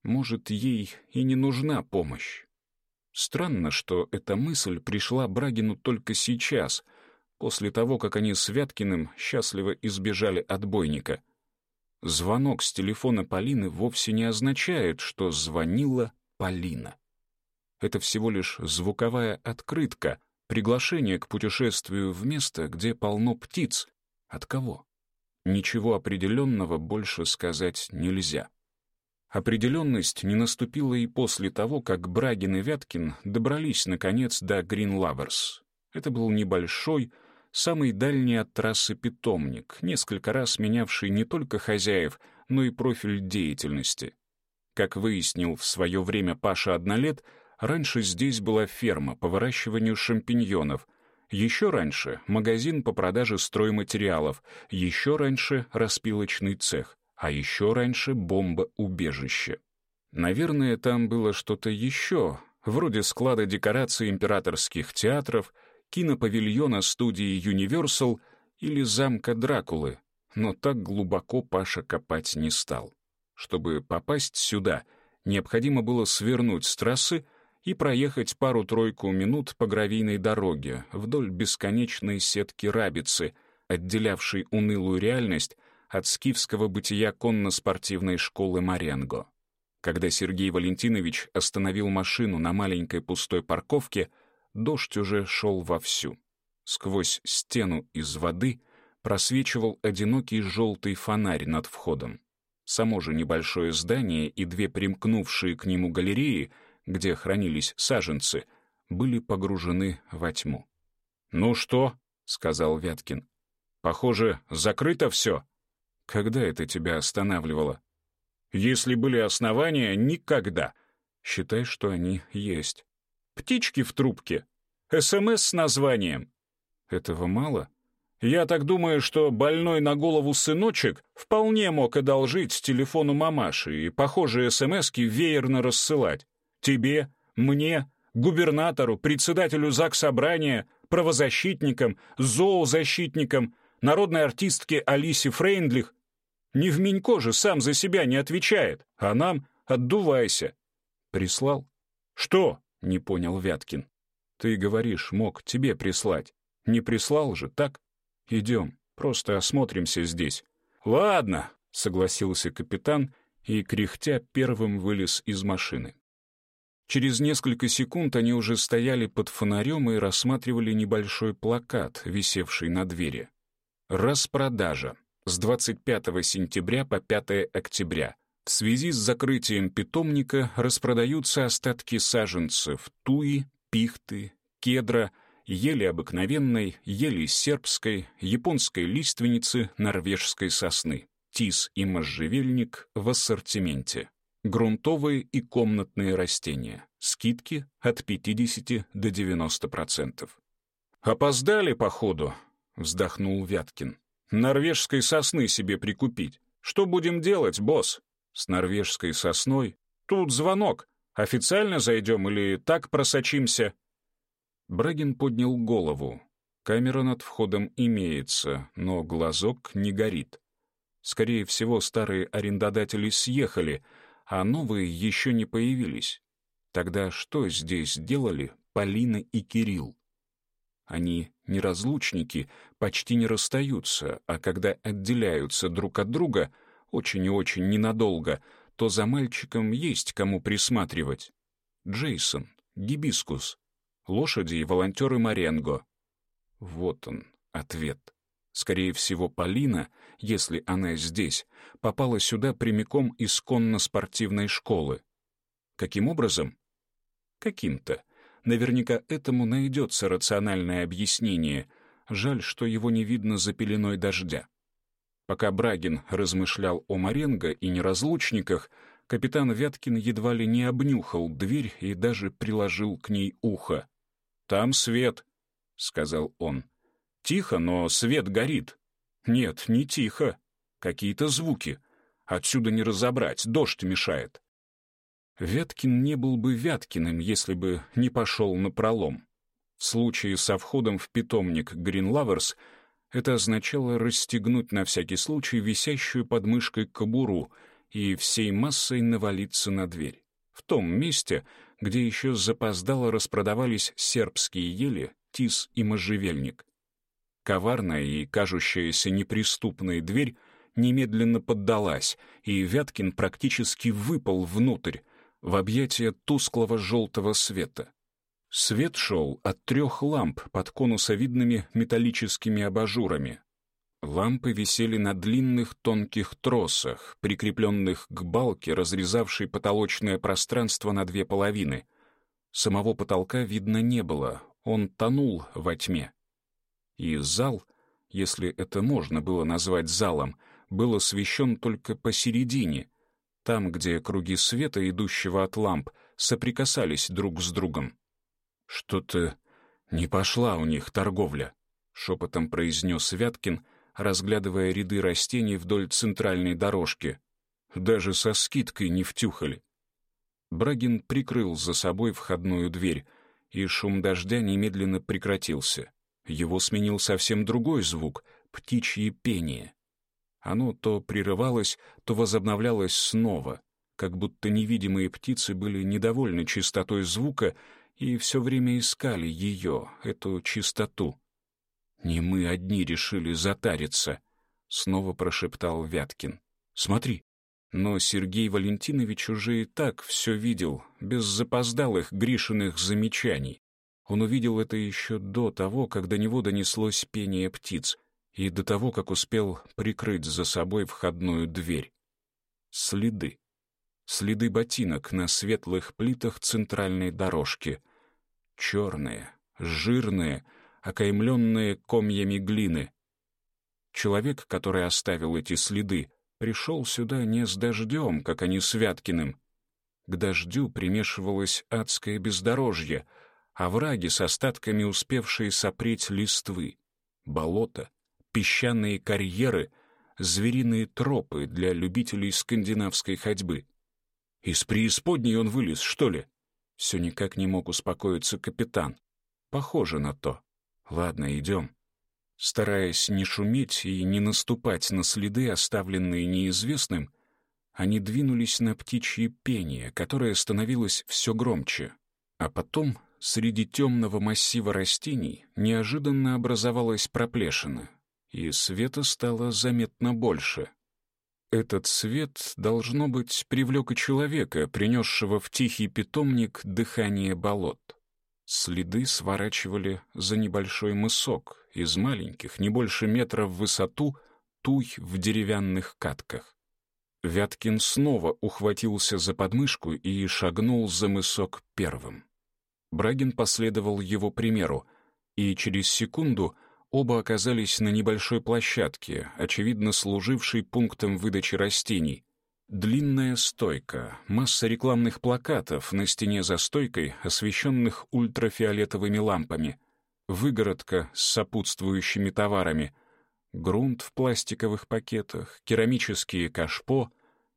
Может, ей и не нужна помощь. Странно, что эта мысль пришла Брагину только сейчас, после того, как они с Вяткиным счастливо избежали отбойника. Звонок с телефона Полины вовсе не означает, что звонила Полина. Это всего лишь звуковая открытка, Приглашение к путешествию в место, где полно птиц. От кого? Ничего определенного больше сказать нельзя. Определенность не наступила и после того, как Брагин и Вяткин добрались, наконец, до Грин Лаверс. Это был небольшой, самый дальний от трассы питомник, несколько раз менявший не только хозяев, но и профиль деятельности. Как выяснил в свое время Паша Однолет, Раньше здесь была ферма по выращиванию шампиньонов, еще раньше магазин по продаже стройматериалов, еще раньше распилочный цех, а еще раньше бомба-убежище. Наверное, там было что-то еще, вроде склада декораций императорских театров, кинопавильона студии Universal или замка Дракулы, но так глубоко Паша копать не стал. Чтобы попасть сюда, необходимо было свернуть с трассы и проехать пару-тройку минут по гравийной дороге вдоль бесконечной сетки рабицы, отделявшей унылую реальность от скифского бытия конно-спортивной школы Маренго. Когда Сергей Валентинович остановил машину на маленькой пустой парковке, дождь уже шел вовсю. Сквозь стену из воды просвечивал одинокий желтый фонарь над входом. Само же небольшое здание и две примкнувшие к нему галереи — где хранились саженцы, были погружены во тьму. «Ну что?» — сказал Вяткин. «Похоже, закрыто все. Когда это тебя останавливало?» «Если были основания, никогда. Считай, что они есть. Птички в трубке. СМС с названием. Этого мало?» Я так думаю, что больной на голову сыночек вполне мог одолжить телефону мамаши и похожие СМСки веерно рассылать. Тебе, мне, губернатору, председателю ЗАГС-собрания, правозащитникам, зоозащитникам, народной артистке Алисе Фрейндлих. Не в Минько же сам за себя не отвечает, а нам отдувайся. Прислал? Что? Не понял Вяткин. Ты говоришь, мог тебе прислать. Не прислал же, так? Идем, просто осмотримся здесь. Ладно, согласился капитан и, кряхтя, первым вылез из машины. Через несколько секунд они уже стояли под фонарем и рассматривали небольшой плакат, висевший на двери. «Распродажа. С 25 сентября по 5 октября. В связи с закрытием питомника распродаются остатки саженцев туи, пихты, кедра, ели обыкновенной, ели сербской, японской лиственницы, норвежской сосны. Тис и можжевельник в ассортименте. Грунтовые и комнатные растения. Скидки от 50 до 90%. «Опоздали, походу», — вздохнул Вяткин. «Норвежской сосны себе прикупить. Что будем делать, босс?» «С норвежской сосной? Тут звонок. Официально зайдем или так просочимся?» Брагин поднял голову. Камера над входом имеется, но глазок не горит. Скорее всего, старые арендодатели съехали, а новые еще не появились. Тогда что здесь делали Полина и Кирилл? Они неразлучники, почти не расстаются, а когда отделяются друг от друга очень и очень ненадолго, то за мальчиком есть кому присматривать. Джейсон, Гибискус, лошади и волонтеры Маренго. Вот он, ответ. Скорее всего, Полина, если она здесь, попала сюда прямиком из конно-спортивной школы. Каким образом? Каким-то. Наверняка этому найдется рациональное объяснение. Жаль, что его не видно за пеленой дождя. Пока Брагин размышлял о Маренго и неразлучниках, капитан Вяткин едва ли не обнюхал дверь и даже приложил к ней ухо. «Там свет», — сказал он. «Тихо, но свет горит». «Нет, не тихо. Какие-то звуки. Отсюда не разобрать, дождь мешает». Вяткин не был бы Вяткиным, если бы не пошел на пролом. В случае со входом в питомник Гринлаверс это означало расстегнуть на всякий случай висящую под мышкой кобуру и всей массой навалиться на дверь. В том месте, где еще запоздало распродавались сербские ели, тис и можжевельник. Коварная и кажущаяся неприступная дверь немедленно поддалась, и Вяткин практически выпал внутрь, в объятия тусклого желтого света. Свет шел от трех ламп под конусовидными металлическими абажурами. Лампы висели на длинных тонких тросах, прикрепленных к балке, разрезавшей потолочное пространство на две половины. Самого потолка видно не было, он тонул во тьме. И зал, если это можно было назвать залом, был освещен только посередине — там, где круги света, идущего от ламп, соприкасались друг с другом. «Что-то не пошла у них торговля», — шепотом произнес Вяткин, разглядывая ряды растений вдоль центральной дорожки. «Даже со скидкой не втюхали». Брагин прикрыл за собой входную дверь, и шум дождя немедленно прекратился. Его сменил совсем другой звук — птичье пение. Оно то прерывалось, то возобновлялось снова, как будто невидимые птицы были недовольны чистотой звука и все время искали ее, эту чистоту. «Не мы одни решили затариться», — снова прошептал Вяткин. «Смотри». Но Сергей Валентинович уже и так все видел, без запоздалых Гришиных замечаний. Он увидел это еще до того, как до него донеслось пение птиц — и до того, как успел прикрыть за собой входную дверь. Следы. Следы ботинок на светлых плитах центральной дорожки. Черные, жирные, окаймленные комьями глины. Человек, который оставил эти следы, пришел сюда не с дождем, как они с Вяткиным. К дождю примешивалось адское бездорожье, овраги с остатками успевшие сопреть листвы, болото, песчаные карьеры, звериные тропы для любителей скандинавской ходьбы. Из преисподней он вылез, что ли? Все никак не мог успокоиться капитан. Похоже на то. Ладно, идем. Стараясь не шуметь и не наступать на следы, оставленные неизвестным, они двинулись на птичье пение, которое становилось все громче. А потом среди темного массива растений неожиданно образовалась проплешина, и света стало заметно больше. Этот свет, должно быть, привлек и человека, принесшего в тихий питомник дыхание болот. Следы сворачивали за небольшой мысок из маленьких, не больше метра в высоту, туй в деревянных катках. Вяткин снова ухватился за подмышку и шагнул за мысок первым. Брагин последовал его примеру, и через секунду оба оказались на небольшой площадке, очевидно служившей пунктом выдачи растений. Длинная стойка, масса рекламных плакатов на стене за стойкой, освещенных ультрафиолетовыми лампами, выгородка с сопутствующими товарами, грунт в пластиковых пакетах, керамические кашпо,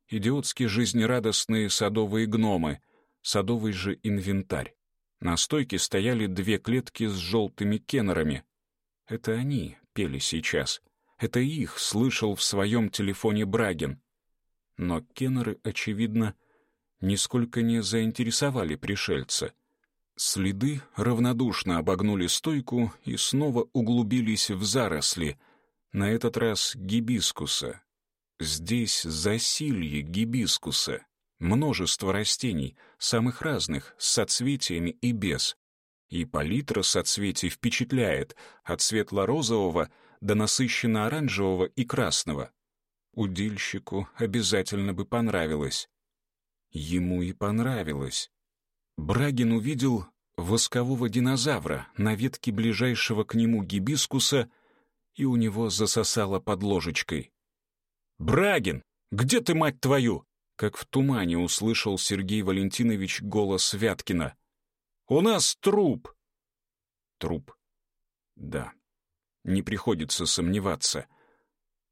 идиотски жизнерадостные садовые гномы, садовый же инвентарь. На стойке стояли две клетки с желтыми кеннерами. Это они пели сейчас. Это их слышал в своем телефоне Брагин. Но кеннеры, очевидно, нисколько не заинтересовали пришельца. Следы равнодушно обогнули стойку и снова углубились в заросли, на этот раз гибискуса. Здесь засилье гибискуса. Множество растений, самых разных, с соцветиями и без. И палитра соцветий впечатляет от светло-розового до насыщенно-оранжевого и красного. Удильщику обязательно бы понравилось. Ему и понравилось. Брагин увидел воскового динозавра на ветке ближайшего к нему гибискуса, и у него засосало под ложечкой. «Брагин, где ты, мать твою?» как в тумане услышал Сергей Валентинович голос Вяткина. «У нас труп!» Труп. Да, не приходится сомневаться.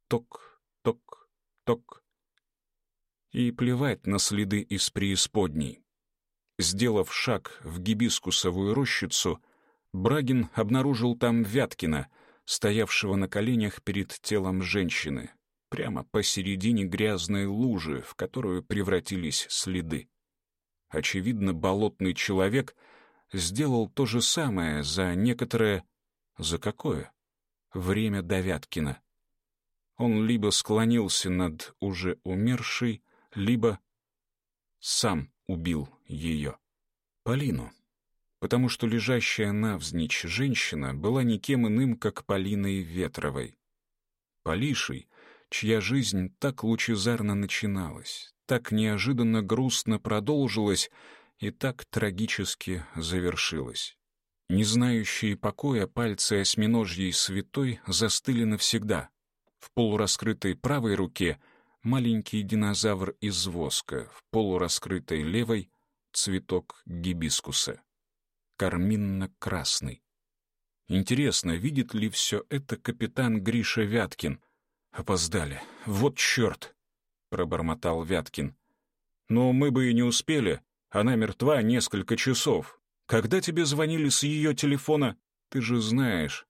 Ток, ток, ток. И плевать на следы из преисподней. Сделав шаг в гибискусовую рощицу, Брагин обнаружил там Вяткина, стоявшего на коленях перед телом женщины, прямо посередине грязной лужи, в которую превратились следы. Очевидно, болотный человек сделал то же самое за некоторое... За какое? Время Давяткина. Он либо склонился над уже умершей, либо сам убил ее. Полину. Потому что лежащая навзничь женщина была никем иным, как Полиной Ветровой. Полишей чья жизнь так лучезарно начиналась, так неожиданно грустно продолжилась и так трагически завершилась. Не знающие покоя пальцы осьминожьей святой застыли навсегда. В полураскрытой правой руке маленький динозавр из воска, в полураскрытой левой — цветок гибискуса. Карминно-красный. Интересно, видит ли все это капитан Гриша Вяткин, «Опоздали. Вот черт!» — пробормотал Вяткин. «Но мы бы и не успели. Она мертва несколько часов. Когда тебе звонили с ее телефона? Ты же знаешь».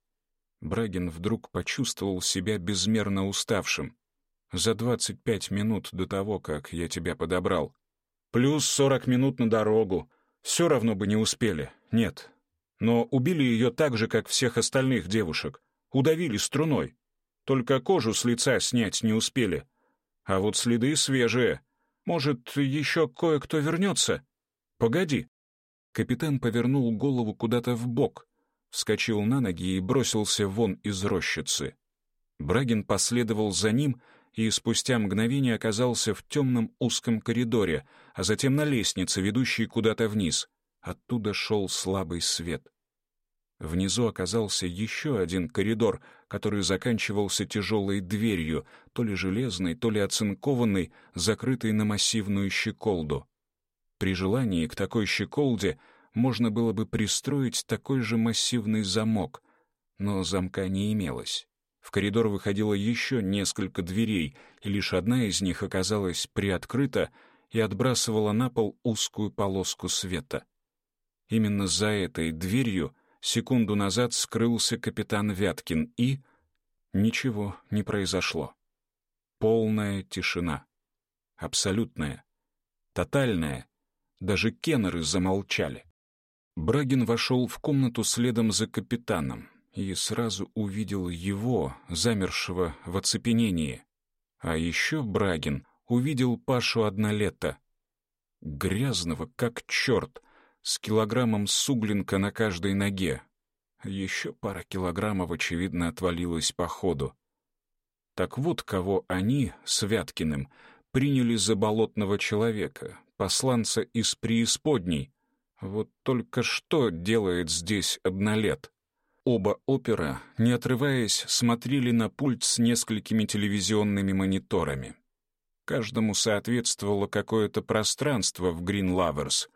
Брагин вдруг почувствовал себя безмерно уставшим. «За двадцать пять минут до того, как я тебя подобрал. Плюс сорок минут на дорогу. Все равно бы не успели. Нет. Но убили ее так же, как всех остальных девушек. Удавили струной. Только кожу с лица снять не успели. А вот следы свежие. Может, еще кое-кто вернется? Погоди. Капитан повернул голову куда-то в бок, вскочил на ноги и бросился вон из рощицы. Брагин последовал за ним и спустя мгновение оказался в темном узком коридоре, а затем на лестнице, ведущей куда-то вниз. Оттуда шел слабый свет. Внизу оказался еще один коридор, который заканчивался тяжелой дверью, то ли железной, то ли оцинкованной, закрытой на массивную щеколду. При желании к такой щеколде можно было бы пристроить такой же массивный замок, но замка не имелось. В коридор выходило еще несколько дверей, и лишь одна из них оказалась приоткрыта и отбрасывала на пол узкую полоску света. Именно за этой дверью — секунду назад скрылся капитан Вяткин, и... Ничего не произошло. Полная тишина. абсолютная, тотальная. Даже кеннеры замолчали. Брагин вошел в комнату следом за капитаном и сразу увидел его, замершего в оцепенении. А еще Брагин увидел Пашу однолета, грязного, как черт, с килограммом суглинка на каждой ноге. Еще пара килограммов, очевидно, отвалилась по ходу. Так вот, кого они, с Вяткиным, приняли за болотного человека, посланца из преисподней. Вот только что делает здесь однолет? Оба опера, не отрываясь, смотрели на пульт с несколькими телевизионными мониторами. Каждому соответствовало какое-то пространство в Green Lovers.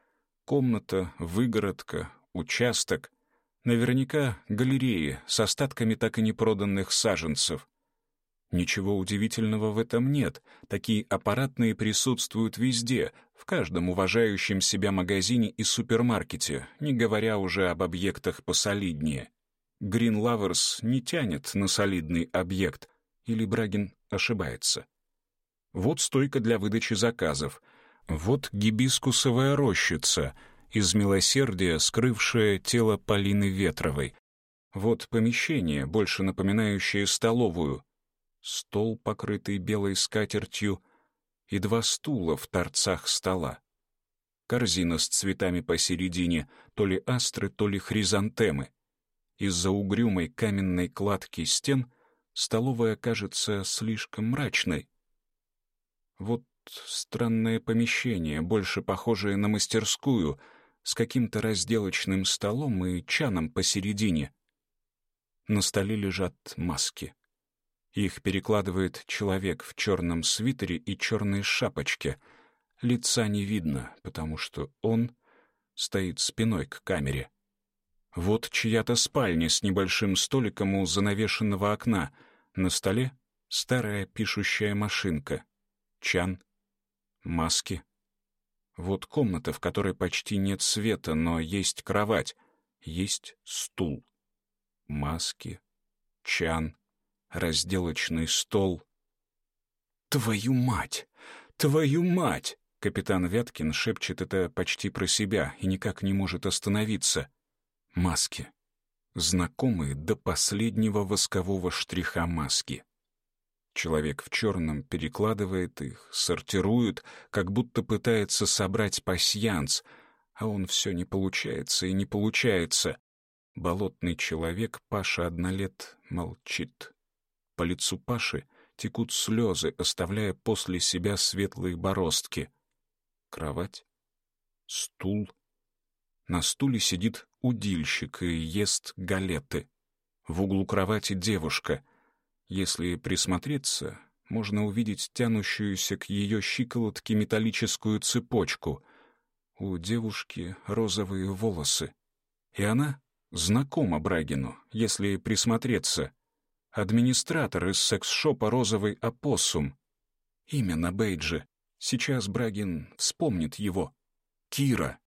Комната, выгородка, участок. Наверняка галереи с остатками так и не проданных саженцев. Ничего удивительного в этом нет. Такие аппаратные присутствуют везде, в каждом уважающем себя магазине и супермаркете, не говоря уже об объектах посолиднее. Green Lovers не тянет на солидный объект, или Брагин ошибается. Вот стойка для выдачи заказов. Вот гибискусовая рощица, из милосердия скрывшая тело Полины Ветровой. Вот помещение, больше напоминающее столовую. Стол, покрытый белой скатертью, и два стула в торцах стола. Корзина с цветами посередине, то ли астры, то ли хризантемы. Из-за угрюмой каменной кладки стен столовая кажется слишком мрачной, вот странное помещение, больше похожее на мастерскую, с каким-то разделочным столом и чаном посередине. На столе лежат маски. Их перекладывает человек в черном свитере и черной шапочке. Лица не видно, потому что он стоит спиной к камере. Вот чья-то спальня с небольшим столиком у занавешенного окна. На столе старая пишущая машинка — чан, маски. Вот комната, в которой почти нет света, но есть кровать, есть стул. Маски, чан, разделочный стол. «Твою мать! Твою мать!» Капитан Вяткин шепчет это почти про себя и никак не может остановиться. Маски. Знакомые до последнего воскового штриха маски. Человек в черном перекладывает их, сортирует, как будто пытается собрать пасьянс, а он все не получается и не получается. Болотный человек, Паша однолет, молчит. По лицу Паши текут слезы, оставляя после себя светлые бороздки. Кровать, стул. На стуле сидит удильщик и ест галеты. В углу кровати девушка — если присмотреться, можно увидеть тянущуюся к ее щиколотке металлическую цепочку. У девушки розовые волосы. И она знакома Брагину, если присмотреться. Администратор из секс-шопа «Розовый опоссум». Имя на бейдже. Сейчас Брагин вспомнит его. Кира.